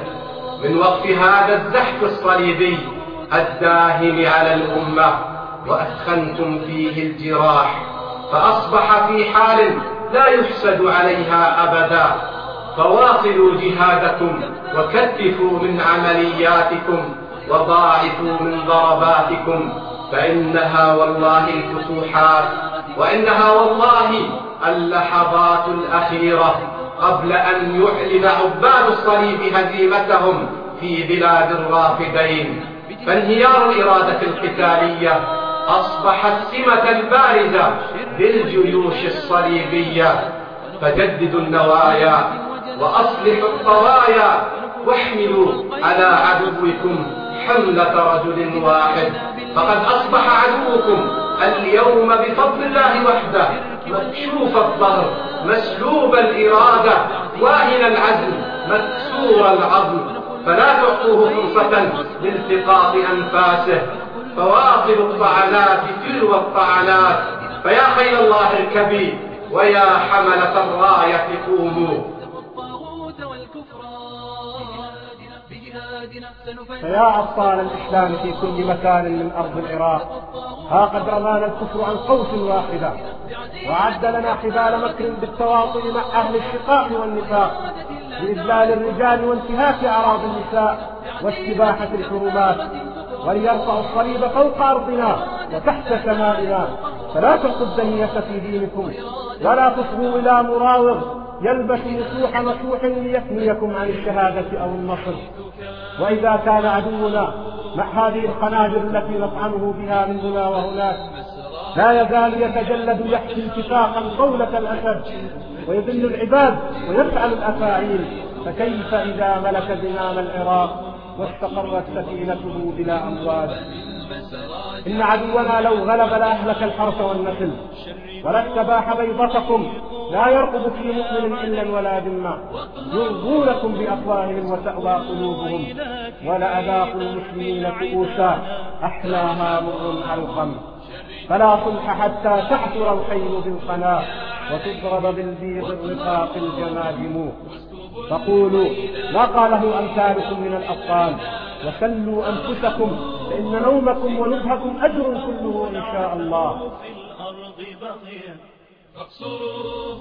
من وقف هذا الزحف الصليبي الداهم على الأمة وأثخنتم فيه الجراح فأصبح في حال لا يحسد عليها أبدا. فواصلوا جهادكم وكثفوا من عملياتكم وضاعفوا من ضرباتكم. فإنها والله الفتوحات وإنها والله اللحظات الأخيرة. قبل أن يعلن عباد الصليب هزيمتهم في بلاد الرافدين. فانهيار الإرادة القتالية أصبحت سمة البارزة. بالجيوش الصليبية فجددوا النوايا وأصلحوا الطوايا واحملوا على عدوكم حملة رجل واحد. فقد أصبح عدوكم اليوم بفضل الله وحده مكشوف الظهر مسلوب الإرادة واهن العزم مكسور العظم. فلا تعطوه فرصة لالتقاط أنفاسه. فواصلوا الطعنات تلو الطعنات فيا خير الله اركبي ويا حملة الراية قوموا. فيا أبطال الإسلام في كل مكان من أرض العراق ها قد رمانا الكفر عن قوس واحدة وعد لنا حبال مكر بالتواطؤ مع أهل الشقاق والنفاق بإذلال الرجال وانتهاك أعراض النساء واستباحة الحرمات وليرفعوا الصليب فوق أرضنا وتحت سمائنا. فلا تلقوا الدنية في دينكم ولا تصغوا إلى مراوغ يلبس مسوح مسوح ليثنيكم عن الشهادة أو النصر. وإذا كان عدونا مع هذه الخناجر التي نطعنه بها من هنا وهناك لا يزال يتجلد يحكي اتفاقا قولة الأسد ويذل العباد ويفعل الأفاعيل فكيف إذا ملك زمام العراق واستقرت سفينته بلا أمواج إن عدونا لو غلب لأهلك الحرث والنسل ولا استباح بيضتكم لا يرقب في مؤمن إلا ولا ذمة. يرضونكم بأفواههم وتأوى قلوبهم ولأذاقوا المسلمين كؤوسا. أحلاها مر علقم فلا صلح حتى تحفر الخيل بالقناة وتضرب بالبيض الرقاق الجماجم فقولوا ما قاله أمثالكم من الأبطال وسلوا أنفسكم فإن نومكم ونبهكم أجر كله إن شاء الله.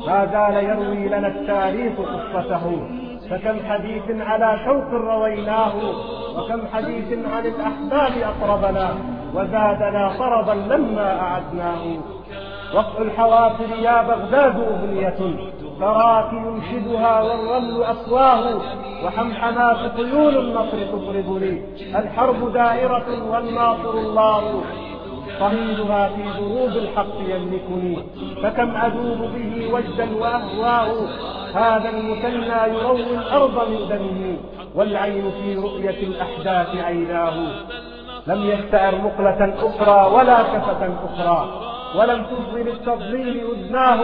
ما زال يروي لنا التاريخ قصته فكم حديث على شوق رويناه وكم حديث عن الأحباب أقربنا وزادنا طربا لما أعدناه. وقع الحوافر يا بغداد أغنية. تراك ينشدها والرمل أصواه وحمحمات طيول النصر تطربني الحرب دائرة والناصر الله صهيلها في دروب الحق يملكني فكم أذوب به وجدا وأهواه. هذا المثنى يروي الأرض من دمه. والعين في رؤية الأحداث عيناه. لم يستعر مقلة أخرى ولا كفة أخرى. ولم تفضي للتضليل أذناه.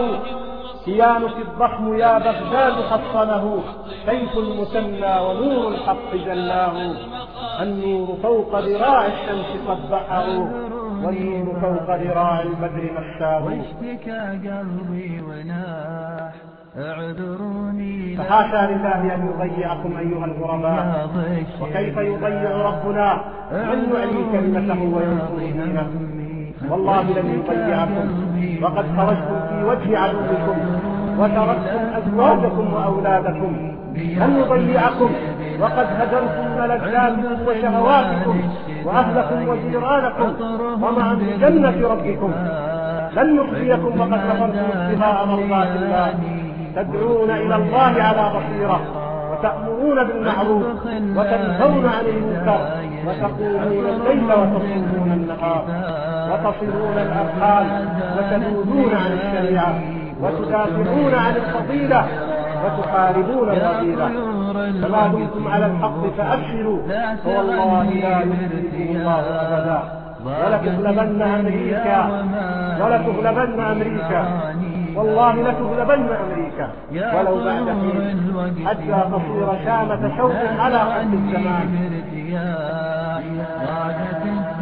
كيانك الضخم يا بغداد حصنه سيف المثنى ونور الحق جلاه. النور فوق ذراع الشمس قبحه والنور فوق ذراع البدر مساه. واشتكى قلبي وناح اعذروني فحاشا لله أن يضيعكم أيها الغرباء. وكيف يضيع ربنا؟ من يعلي كلمته وينصر دينه والله لن يضيعكم وقد خرجتم في وجه عدوكم وتركتم أزواجكم وأولادكم لن يضيعكم. وقد هدرتم ملذاتكم وشهواتكم وأهلكم وجيرانكم طمعا بجنه ربكم. لن يخزيكم وقد كفرتم ابتغاء مرضات الله. تدعون إلى الله على بصيرة. وتأمرون بالمعروف وتنهون عن المنكر وتقومون الليل وتصومون النهار وتصلون الأرحام وتذودون عن الشريعة وتدافعون عن الفضيلة وتحاربون الرذيلة فما دمتم على الحق فأبشروا. فوالله لا يخزيكم الله أبدا. ولتغلبن أمريكا. ولتغلبن أمريكا. والله لتغلبن أمريكا. ولو بعد حين حتى تصير شامة شوق على حد الزمان.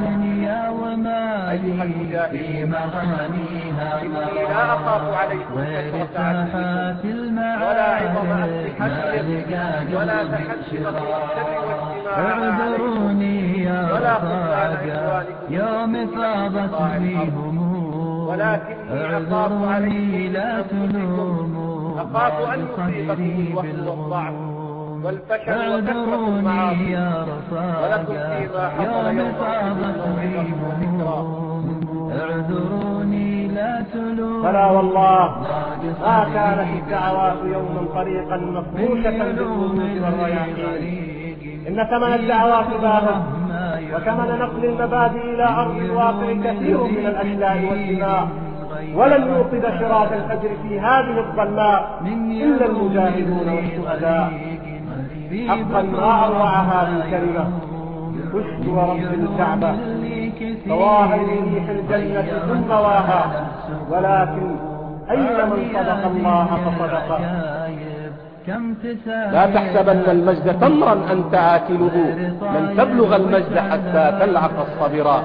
الدنيا وما أيها المجاهدين إني لا أخاف عليكم عدوكم ولا عظم أسلحتهم ولا تحسب اعذروني يا رفاقا يوم فاضت بي هموم ولكني أخاف عليكم. لا تلوموا. أخاف أن يصيبكم الوهن والضعف والفشل وكثرة المعاصي. يا ولكم فيما حصل يوم هموم اعذروني لا تلوموا فلا والله. ما كانت الدعوات يوما طريقا مفروشة بالورود والرياحين إن ثمن الدعوات باهظ وثمن نقل المبادئ إلى أرض الواقع كثير من الأشلاء والدماء ولن يوقد شراط الفجر في هذه الظلماء إلا المجاهدون والشهداء. حقا ما أروع هذه الكلمة. فزت ورب الكعبة. فواها ريح الجنة ثم واها ولكن أين من صدق الله فصدقه لا تحسبن المجد تمرا أنت آكله لن تبلغ المجد حتى تلعق الصبرا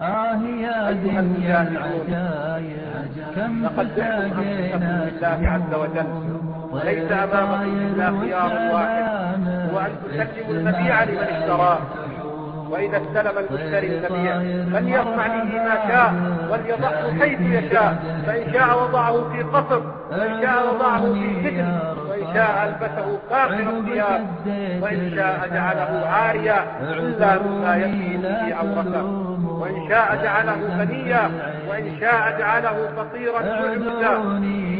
آه يا أيها المجاهدون كم لقد بعتم أنفسكم لله عز وجل وليس أمامكم إلا خيار واحد هو أن تسلموا المبيع لمن اشتراه وإذا استلم المشتري المبيع فليصنع به ما شاء وليضعه حيث يشاء فإن شاء وضعه في قصر وإن شاء وضعه في سجن وإن شاء ألبسه فاخر الثياب وإن شاء جعله عاريا إلا مما يكفي به عورته وإن شاء جعله غنيا وإن شاء جعله فقيرا عجوزا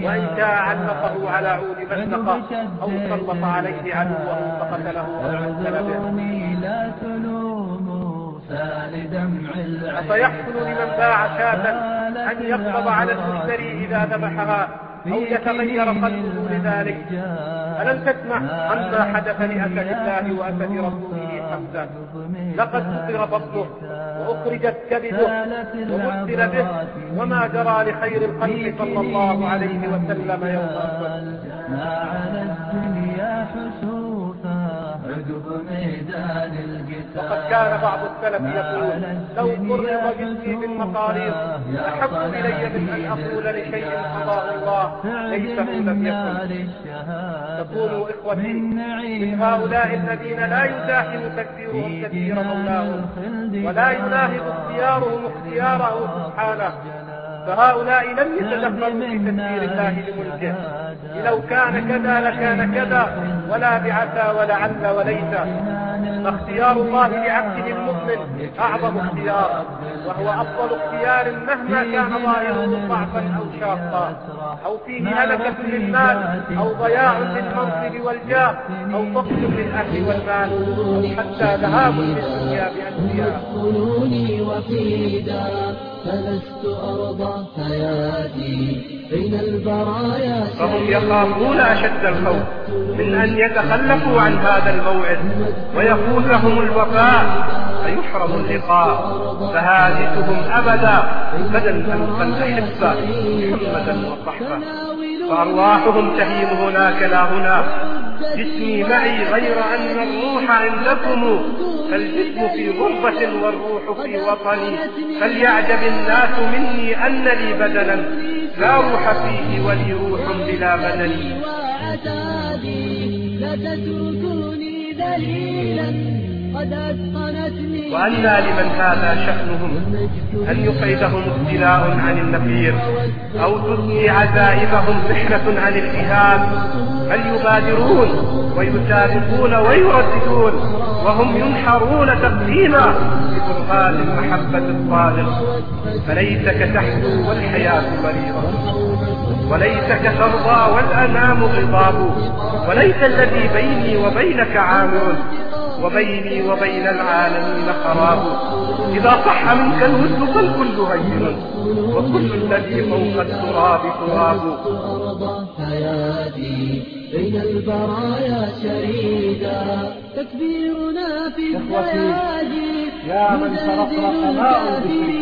وإن شاء علقه على عود مشنقة أو سلط عليه عدوه فقتله أو قتل به أفيحسن لمن باع شاة أن يقبض على المشتري إذا ذبحها؟ أو يتغير قلبه لذلك ألم تسمع عما حدث لأسد الله وأسد رسوله حمزة لقد فطر بطنه وأخرجت كبده ومثل به وما جرى لخير الخلق صلى الله عليه وسلم يوم أسود ما على الدنيا حسوفا عقب ميدان القتال وقد كان بعض السلف يقول لو قرب جسمي بالمقاريض أحب إلي من أن أقول لشيء قضاه الله ليس لم يكن تكونوا إخوتي من هؤلاء الذين لا يزاحم تكبيرهم تكبير مولاه ولا يناهض اختيارهم اختياره سبحانه. فهؤلاء لم يتدخلوا في تدبير الله لملكه. لو كان كذا لكان كذا ولا بعسى ولعل وليس. فاختيار الله لعبده المؤمن أعظم اختيار وهو أفضل اختيار مهما كان ظاهره ضعفا أو شاقا. أو فيه هلكة للمال أو ضياع للمنصب والجاه أو فقد للاهل والمال. أو حتى ذهاب للدنيا وفيدا فلست أرضى حياتي. بين البرايا فهم يخافون أشد الخوف من أن يتخلفوا عن هذا الموعد ويفوتهم الوفاء فيحرم اللقاء فهاجتهم أبدا بدل ألف الأحبة محمدا وصحبه. فأرواحهم تهيم هناك لا هنا. جسمي معي غير أن الروح عندكم. فالجسم في غربة والروح في وطني فليعجب الناس مني أن لي بدنا. لا روح فيه ولي روح بلا بدن. لا تتركوني ذليلا وأنى لمن هذا شأنهم؟ أن يقيدهم ابتلاء عن النفير؟ أو تثني عزائمهم محنة عن الإهاب بل يبادرون ويسابقون ويرددون؟ وهم ينحرون تقديما ببرهان المحبة الصادق فليتك تحدو والحياة مريضة وليتك ترضى والأنام غضاب. وليس الذي بيني وبينك عامر وبيني وبين العالمين خراب إذا صح منك الود فالكل هين. وكل الذي فوق التراب تراب. حياتي بين البرايا شريدا. تكبيرنا في إخوتي، يا من ترقرق ماء بشرك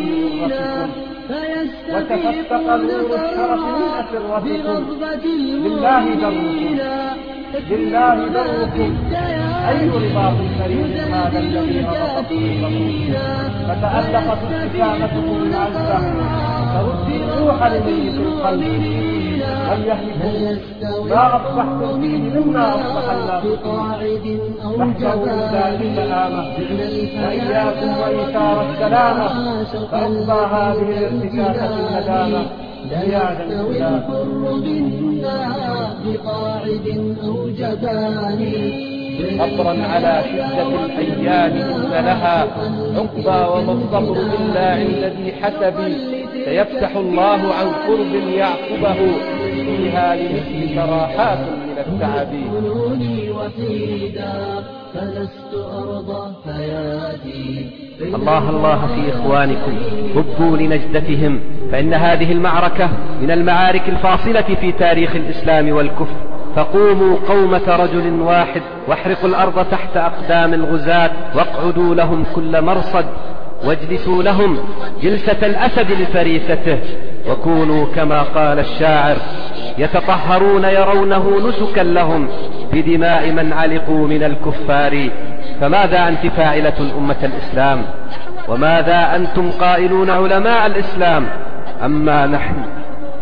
نورتكم وتفتق نور الشرف من أسرتكم لله دركم لله دركم أي رباط كريم هذا الذي ربطكم فتألقت ابتسامتكم العزة. تردي الروح لميت القلب. وليهلكم ما أصبحتم فيه مما أصبح الناس فاحذروا ذلك الآمة وإياكم وإيثار السلامة. فأصبح هذه الارتكاكة الندامة زيادة الفر منا بقاعد أو جبان. صبرا على شدة الأيام إن لها عقبى وما الصبر إلا عند ذي حسب. سيفتح الله عن قرب يعقبه. فيها لمثلك راحات من التعب. فلست أرضى حياتي. الله الله في إخوانكم. هبوا لنجدتهم. فإن هذه المعركة من المعارك الفاصلة في تاريخ الإسلام والكفر. فقوموا قومة رجل واحد واحرقوا الأرض تحت أقدام الغزاة واقعدوا لهم كل مرصد واجلسوا لهم جلسة الأسد لفريسته وكونوا كما قال الشاعر يتطهرون يرونه نسكا لهم بدماء من علقوا من الكفار فماذا أنت فاعلة أمة الإسلام؟ وماذا أنتم قائلون علماء الإسلام؟ أما نحن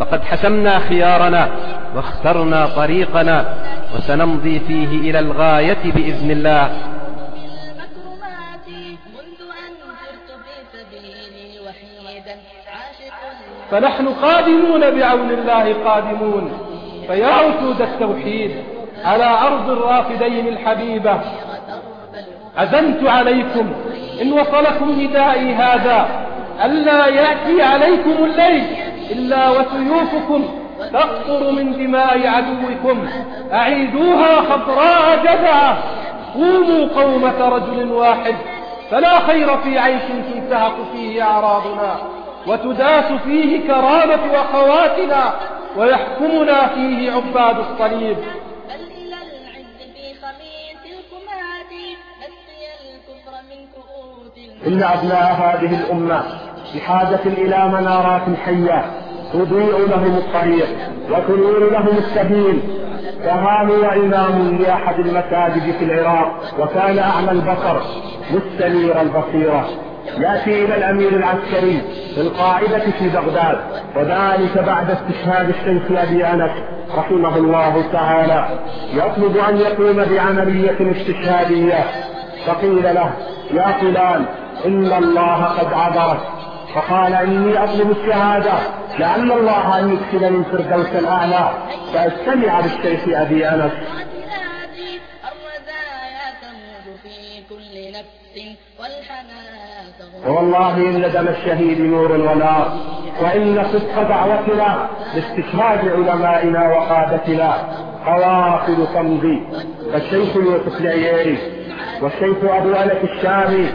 فقد حسمنا خيارنا واخترنا طريقنا وسنمضي فيه إلى الغاية بإذن الله. فنحن قادمون بعون الله قادمون. فيا عتود التوحيد على أرض الرافدين الحبيبة. أذنت عليكم إن وصلكم ندائي هذا ألا يأتي عليكم الليل. إلا وسيوفكم تقطر من دماء عدوكم أعيدوها خضراء جدعة قوموا قومة رجل واحد فلا خير في عيش تنتهك فيه أعراضنا وتداس فيه كرامة أخواتنا ويحكمنا فيه عباد الصليب. إن أبناء هذه الأمة بحاجة إلى منارات حية تضيء لهم الطريق وتنير لهم السبيل. فها هو إمام لأحد المساجد في العراق وكان أعمى البصر مستنير البصيرة. يأتي إلى الأمير العسكري في القاعدة في بغداد وذلك بعد استشهاد الشيخ أبي أنس رحمه الله تعالى. يطلب أن يقوم بعملية استشهادية. فقيل له يا فلان إن الله قد عذرك. فقال إني أطلب الشهادة لعل الله أن يدخلني الفردوس الأعلى فأستمع بالشيخ أبي أنس. فوالله إن لدم الشهيد نور ونار وإن صدق دعوتنا لاستشهاد علمائنا وقادتنا قوافل تمضي فالشيخ يوسف العييري والشيخ أبو أنس الشامي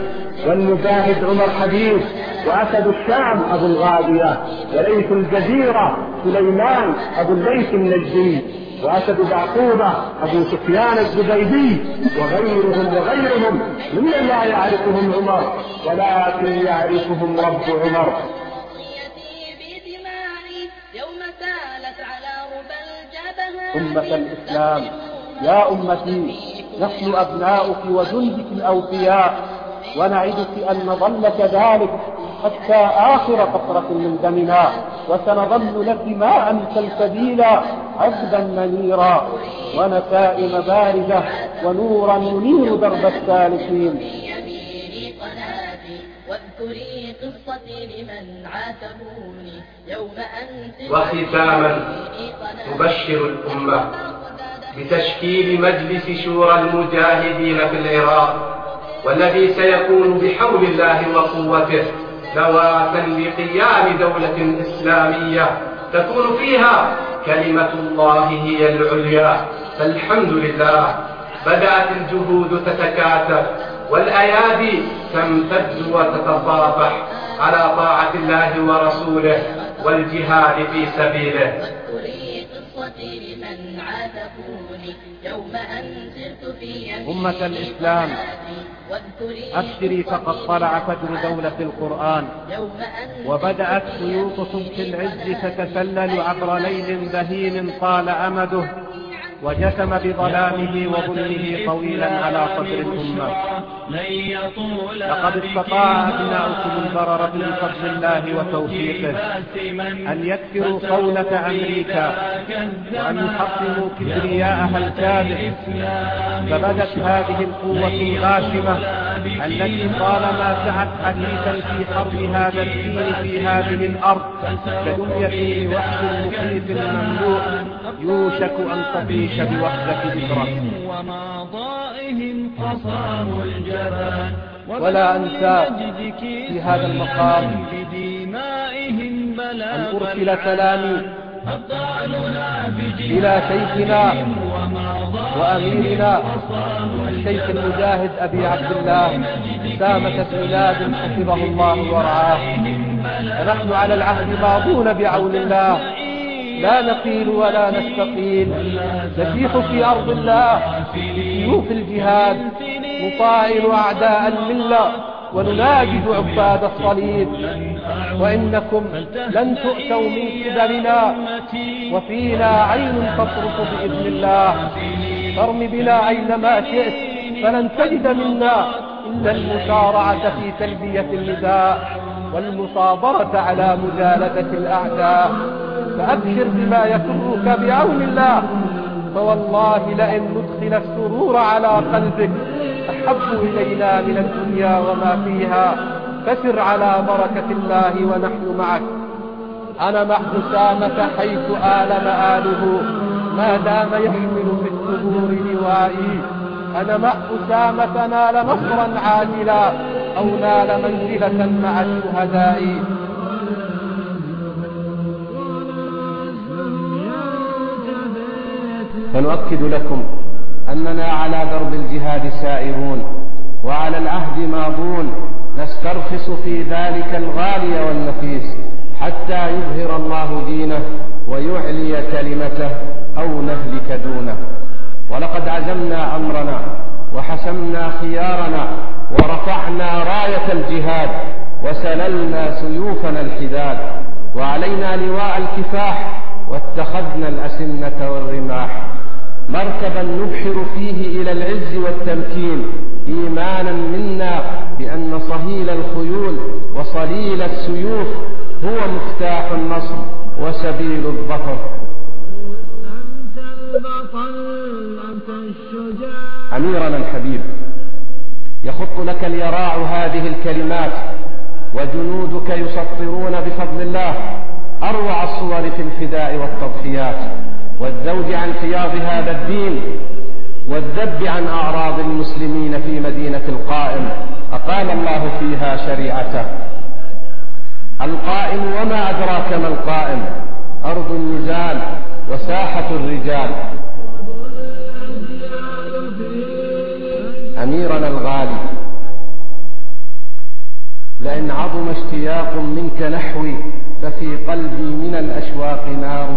والمجاهد عمر حبيب وأسد الشام أبو الغادية وليث الجزيرة سليمان أبو الليث النجدي وأسد بعقوبة أبو سفيان الزبيدي وغيرهم وغيرهم ممن لا يعرفهم عمر ولكن يعرفهم رب عمر. أمة الإسلام يا أمتي نحن أبناؤك وجندك الأوفياء ونعدك أن نظل كذلك حتى آخر قطرة من دمنا وسنظل لك ماء سلسبيلا عذبا منيرا ونسائم باردة ونورا ينير درب السالكين. واذكري قصتي لمن عاتبوني يوم أنت وختاما نبشر الأمة بتشكيل مجلس شورى المجاهدين في العراق والذي سيكون بحول الله وقوته. نواة لقيام دولة إسلامية تكون فيها كلمة الله هي العليا. فالحمد لله. بدأت الجهود تتكاثر والأيادي تمتد وتتصافح على طاعة الله ورسوله والجهاد في سبيله. قصتي لمن عاتبوني يوم أن سرت في أمة الإسلام. أبشري فقد طلع فجر دولة القرآن. وبدأت خيوط صبح العز تتسلل عبر ليل بهيم طال أمده. وجثم بظلامه وظلمه طويلا على صدر الأمة. لقد استطاع أبناؤكم البررة بفضل الله وتوفيقه أن يكسروا قولة أمريكا وأن يحطموا كبرياءها الكاذب. فبدت هذه القوة الغاشمة التي طالما سعت حديثا في حرب هذا الدين في هذه الأرض كدمية لوحش مخيف مملوء يوشك أن تطيش بوحدة ذكرى وماضائهم قصام الجبان ولا أنسى في هذا المقام أن أرسل سلامي إلى شيخنا وأميرنا الشيخ المجاهد أبي عبد الله سامة بلاد حفظه الله ورعاه. ونحن على العهد ماضون بعون الله. لا نقيل ولا نستقيل. نسيح في أرض الله بسيوف الجهاد نطاعن أعداء الملة ونناجد عباد الصليب. وإنكم لن تؤتوا من قبلنا وفينا عين تصرف بإذن الله. فارم بنا أينما شئت فلن تجد منا إلا المسارعة في تلبية النداء. والمصابرة على مجالدة الأعداء فأبشر بما يسرك بعون الله. فوالله لئن ندخل السرور على قلبك أحب إلينا من الدنيا وما فيها. فسر على بركة الله ونحن معك. أنا مع أسامة حيث آل مآله ما دام يحمل في الثبور لوائي مع أسامة نال نصرا عاجلا أو نال منزلة مع الشهداء. فنؤكد لكم أننا على درب الجهاد سائرون وعلى العهد ماضون نسترخص في ذلك الغالي والنفيس حتى يظهر الله دينه ويعلي كلمته أو نهلك دونه. ولقد عزمنا أمرنا وحسمنا خيارنا ورفعنا راية الجهاد وسللنا سيوفنا الحداد وعلينا لواء الكفاح واتخذنا الأسنة والرماح مركبا نبحر فيه إلى العز والتمكين إيمانا منا بأن صهيل الخيول وصليل السيوف هو مفتاح النصر وسبيل الظفر أميرنا الحبيب يخط لك اليراع هذه الكلمات وجنودك يسطرون بفضل الله أروع الصور في الفداء والتضحيات والذود عن حياض هذا الدين والذب عن أعراض المسلمين في مدينة القائم أقام الله فيها شريعته. القائم وما أدراك ما القائم أرض النزال وساحة الرجال. أميرنا الغالي. لئن عظم اشتياق منك نحوي ففي قلبي من الأشواق نار.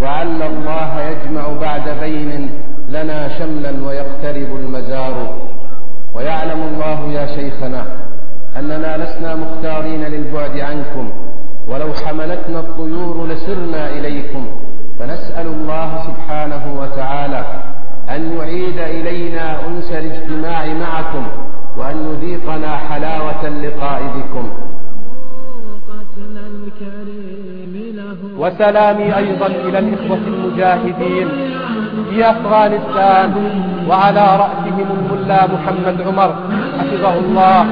وعل الله يجمع بعد بين لنا شملا ويقترب المزار. ويعلم الله يا شيخنا أننا لسنا مختارين للبعد عنكم. ولو حملتنا الطيور لسرنا إليكم. فنسأل الله سبحانه وتعالى أن يعيد إلينا أنس الاجتماع معكم وأن يذيقنا حلاوة اللقاء بكم. وسلامي أيضا إلى الإخوة المجاهدين في أفغانستان وعلى رأسهم الملا محمد عمر حفظه الله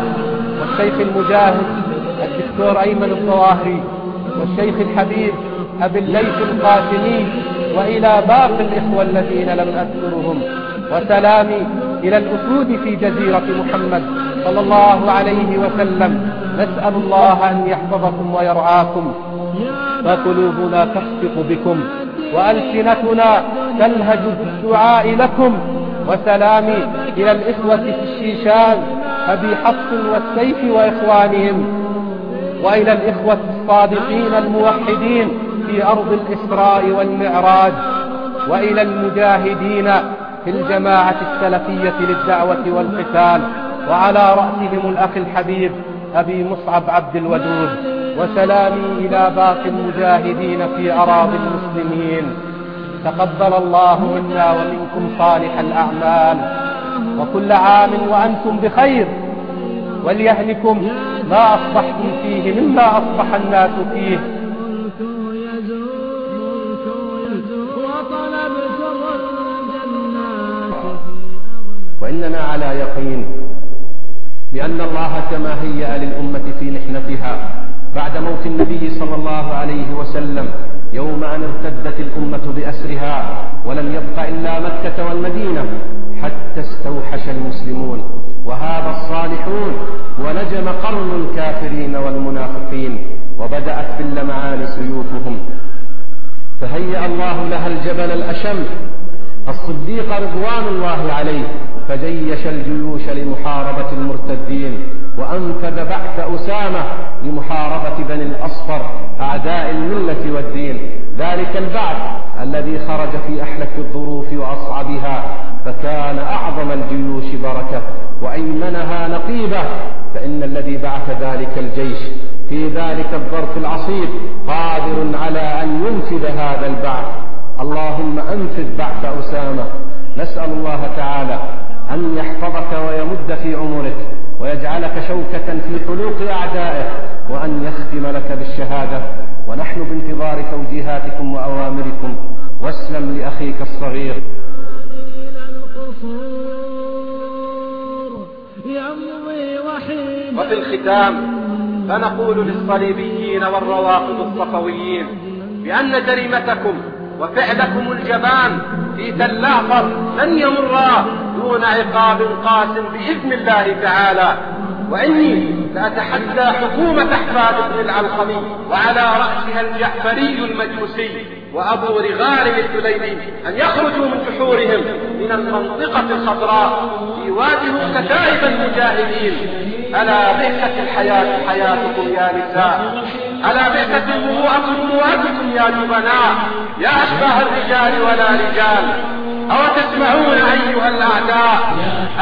والشيخ المجاهد الدكتور أيمن الظواهري والشيخ الحبيب أبي الليث القاسمي وإلى باقي الإخوة الذين لم أذكرهم. وسلامي إلى الأسود في جزيرة محمد صلى الله عليه وسلم. نسأل الله أن يحفظكم ويرعاكم. فقلوبنا تصدق بكم. وألسنتنا تلهج بالدعاء لكم. وسلامي إلى الإخوة في الشيشان أبي حفص والسيف وإخوانهم. وإلى الإخوة الصادقين الموحدين. في أرض الإسراء والمعراج وإلى المجاهدين في الجماعة السلفية للدعوة والقتال وعلى رأسهم الأخ الحبيب أبي مصعب عبد الودود وسلامي إلى باقي المجاهدين في أراضي المسلمين. تقبل الله منا ومنكم صالح الأعمال. وكل عام وأنتم بخير. وليهلكم ما أصبحتم فيه مما أصبح الناس فيه. وإننا على يقين بأن الله كما هيأ للأمة في محنتها بعد موت النبي صلى الله عليه وسلم يوم أن ارتدت الأمة بأسرها ولم يبق إلا مكة والمدينة حتى استوحش المسلمون وهاب الصالحون ونجم قرن الكافرين والمنافقين وبدأت في اللمعان سيوفهم فهيأ الله لها الجبل الأشم الصديق رضوان الله عليه فجيش الجيوش لمحاربة المرتدين وأنفذ بعث أسامة لمحاربة بني الأصفر أعداء الملة والدين. ذلك البعث الذي خرج في أحلك الظروف وأصعبها فكان أعظم الجيوش بركة وأيمنها نقيبة. فإن الذي بعث ذلك الجيش في ذلك الظرف العصيب قادر على أن ينفذ هذا البعث. اللهم أنفذ بعث أسامة. نسأل الله تعالى أن يحفظك ويمد في عمرك ويجعلك شوكة في حلوق أعدائه وأن يختم لك بالشهادة. ونحن بانتظار توجيهاتكم وأوامركم. واسلم لأخيك الصغير. وفي الختام فنقول للصليبيين والروافض الصفويين بأن جريمتكم وفعلكم الجبان في تل أعفر لن يمرا دون عقاب قاس بإذن الله تعالى. وإني سأتحدى حكومة أحفاد ابن العلقمي وعلى رأسها الجعفري المجوسي. وأبو رغال السليمي أن يخرجوا من جحورهم من المنطقة الخضراء ليواجهوا كتائب المجاهدين. ألا بئست الحياة حياتكم يا نساء. ألا بئست المروءة مروءتكم يا جبناء. يا أشباه الرجال ولا رجال. أو تسمعون أيها الأعداء.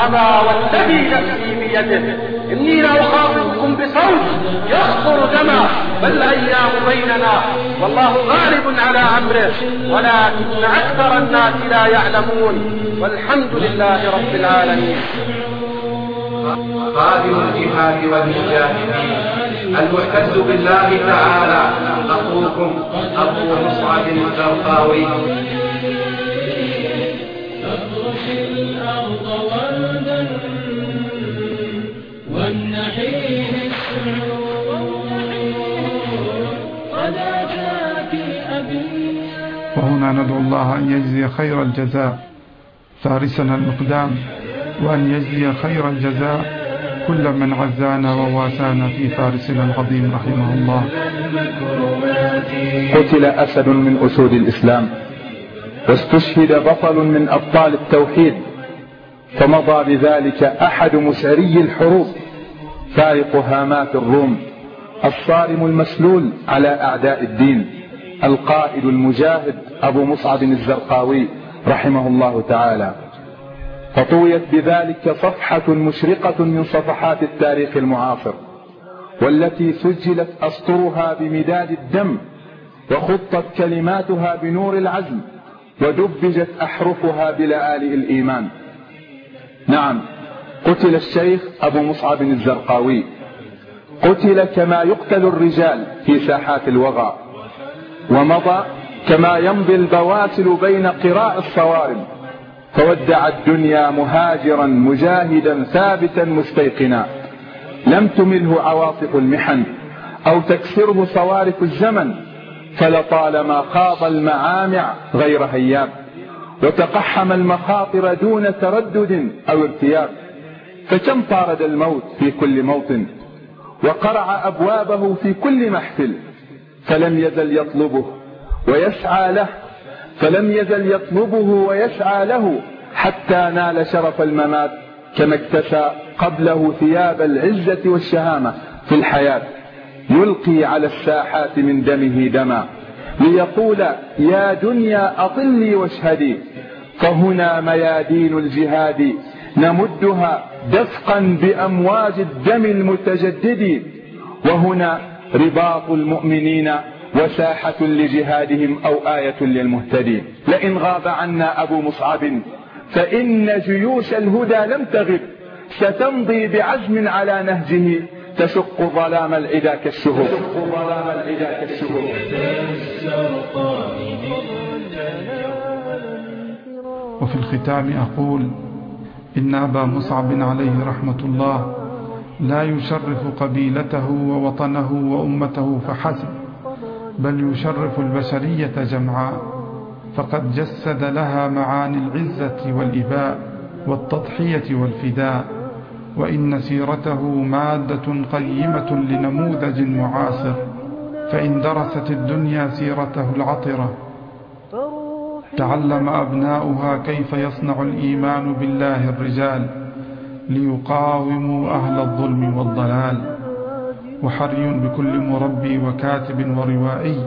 أما والذي نفسي بيده. إني لا أخاطبكم بصوت يخطر دما. بل الأيام بيننا. والله غالب على أمره ولكن أكثر الناس لا يعلمون. والحمد لله رب العالمين. خادم الجهاد والمجاهدين. المعتز بالله تعالى أخوكم أبو مصعب الزرقاوي تفرش الأرض وردا وهنا ندعو الله أن يجزي خير الجزاء فارسنا المقدام وأن يجزي خير الجزاء كل من عزانا وواسانا في فارسنا العظيم رحمه الله. قتل أسد من أسود الإسلام واستشهد بطل من أبطال التوحيد فمضى بذلك أحد مسعري الحروب فارق هامات الروم الصارم المسلول على أعداء الدين. القائد المجاهد أبو مصعب الزرقاوي رحمه الله تعالى. فطويت بذلك صفحة مشرقة من صفحات التاريخ المعاصر والتي سجلت أسطرها بمداد الدم وخطت كلماتها بنور العزم ودبجت أحرفها بلآلئ الإيمان. نعم قتل الشيخ أبو مصعب الزرقاوي. قتل كما يقتل الرجال في ساحات الوغى. ومضى كما يمضي البواسل بين قراء الصوارم فودع الدنيا مهاجرا مجاهدا ثابتا مستيقنا لم تمله عواصف المحن أو تكسره صوارف الزمن فلطالما خاض المعامع غير هياب. وتقحم المخاطر دون تردد أو ارتياب. فكم طارد الموت في كل موطن؟ وقرع أبوابه في كل محفل. فلم يزل يطلبه ويسعى له فلم يزل يطلبه ويسعى له حتى نال شرف الممات كما اكتسى قبله ثياب العزة والشهامة في الحياة. يلقي على الساحات من دمه دما ليقول يا دنيا أطلي واشهدي فهنا ميادين الجهاد نمدها دفقا بأمواج الدم المتجدد وهنا رباط المؤمنين وساحة لجهادهم أو آية للمهتدين. لئن غاب عنا أبو مصعب فإن جيوش الهدى لم تغب ستمضي بعزم على نهجه تشق ظلام العدا كالشهب ظلام العدا كالشهب وفي الختام أقول إن أبا مصعب عليه رحمة الله لا يشرف قبيلته ووطنه وأمته فحسب بل يشرف البشرية جمعاء. فقد جسد لها معاني العزة والإباء والتضحية والفداء. وإن سيرته مادة قيمة لنموذج معاصر. فإن درست الدنيا سيرته العطرة. تعلم أبناؤها كيف يصنع الإيمان بالله الرجال. ليقاوموا أهل الظلم والضلال. وحري بكل مربي وكاتب وروائي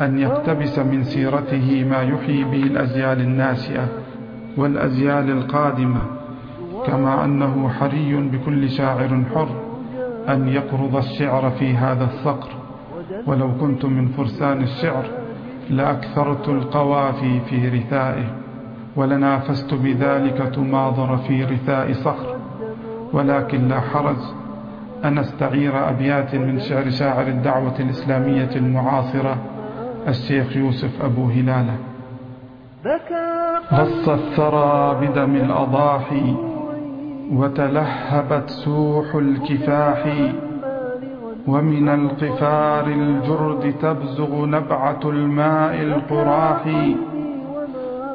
أن يقتبس من سيرته ما يحيي به الأجيال الناشئة والأجيال القادمة. كما أنه حري بكل شاعر حر أن يقرض الشعر في هذا الصقر. ولو كنت من فرسان الشعر لأكثرت القوافي في رثائه. ولنافست بذلك تماضر في رثاء صخر. ولكن لا حرج أن استعير أبيات من شعر شاعر الدعوة الإسلامية المعاصرة الشيخ يوسف أبو هلالة. غص الثرى بدم الأضاحي وتلهبت سوح الكفاح ومن القفار الجرد تبزغ نبعة الماء القراح.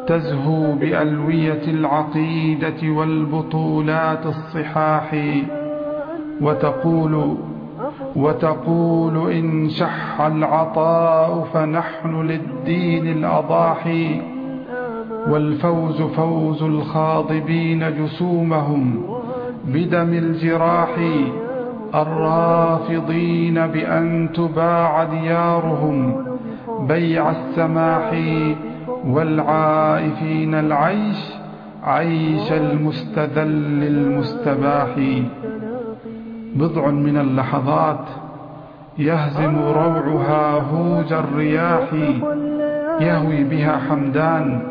تزهو بألوية العقيدة والبطولات الصحاح وتقول وتقول إن شح العطاء فنحن للدين الأضاحي والفوز فوز الخاضبين جسومهم بدم الجراح الرافضين بأن تباع ديارهم بيع السماح والعائفين العيش عيش المستذل المستباح. بضع من اللحظات يهزم روعها هوج الرياح. يهوي بها حمدان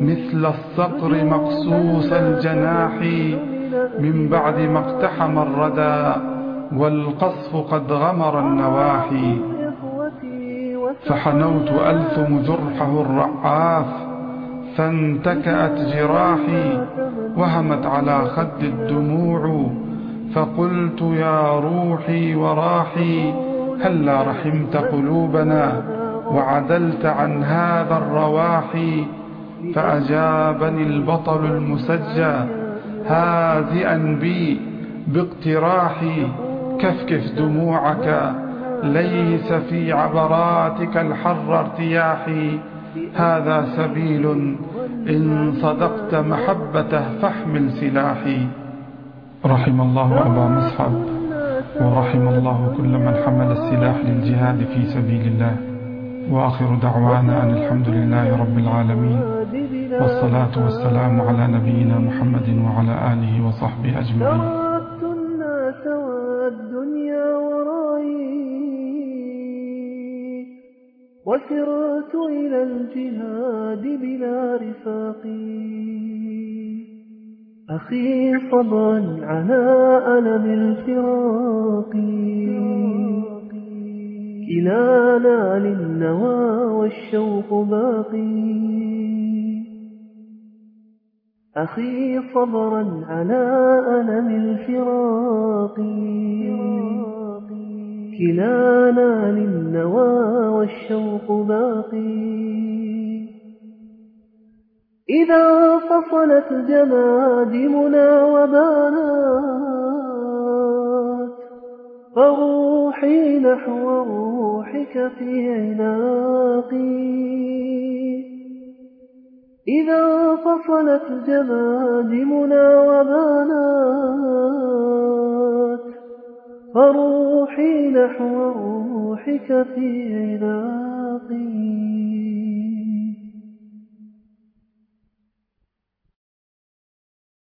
مثل الصقر مقصوص الجناح. من بعد ما اقتحم الردى والقصف قد غمر النواحي. فحنوت ألثم جرحه الرعاف فانتكأت جراحي وهمت على خد الدموع فقلت يا روحي وراحي هلا رحمت قلوبنا وعدلت عن هذا الرواحي فأجابني البطل المسجى هادئا بي باقتراحي كفكف دموعك ليس في عبراتك الحر ارتياحي. هذا سبيل إن صدقت محبته فاحمل سلاحي رحم الله أبا مصعب ورحم الله كل من حمل السلاح للجهاد في سبيل الله. وآخر دعوانا أن الحمد لله رب العالمين والصلاة والسلام على نبينا محمد وعلى آله وصحبه أجمعين. وسرت إلى الجهاد بلا رفاق. أخي صبرا على ألم الفراق. كلانا للنوى والشوق باقي. أخي صبرا على ألم الفراق. كلانا للنوى والشوق باقي. إذا فصلت جمادمنا وبانات فروحي نحو روحك في عناقي إذا فصلت جمادمنا وبانات وروحي نحو روحك في عناقي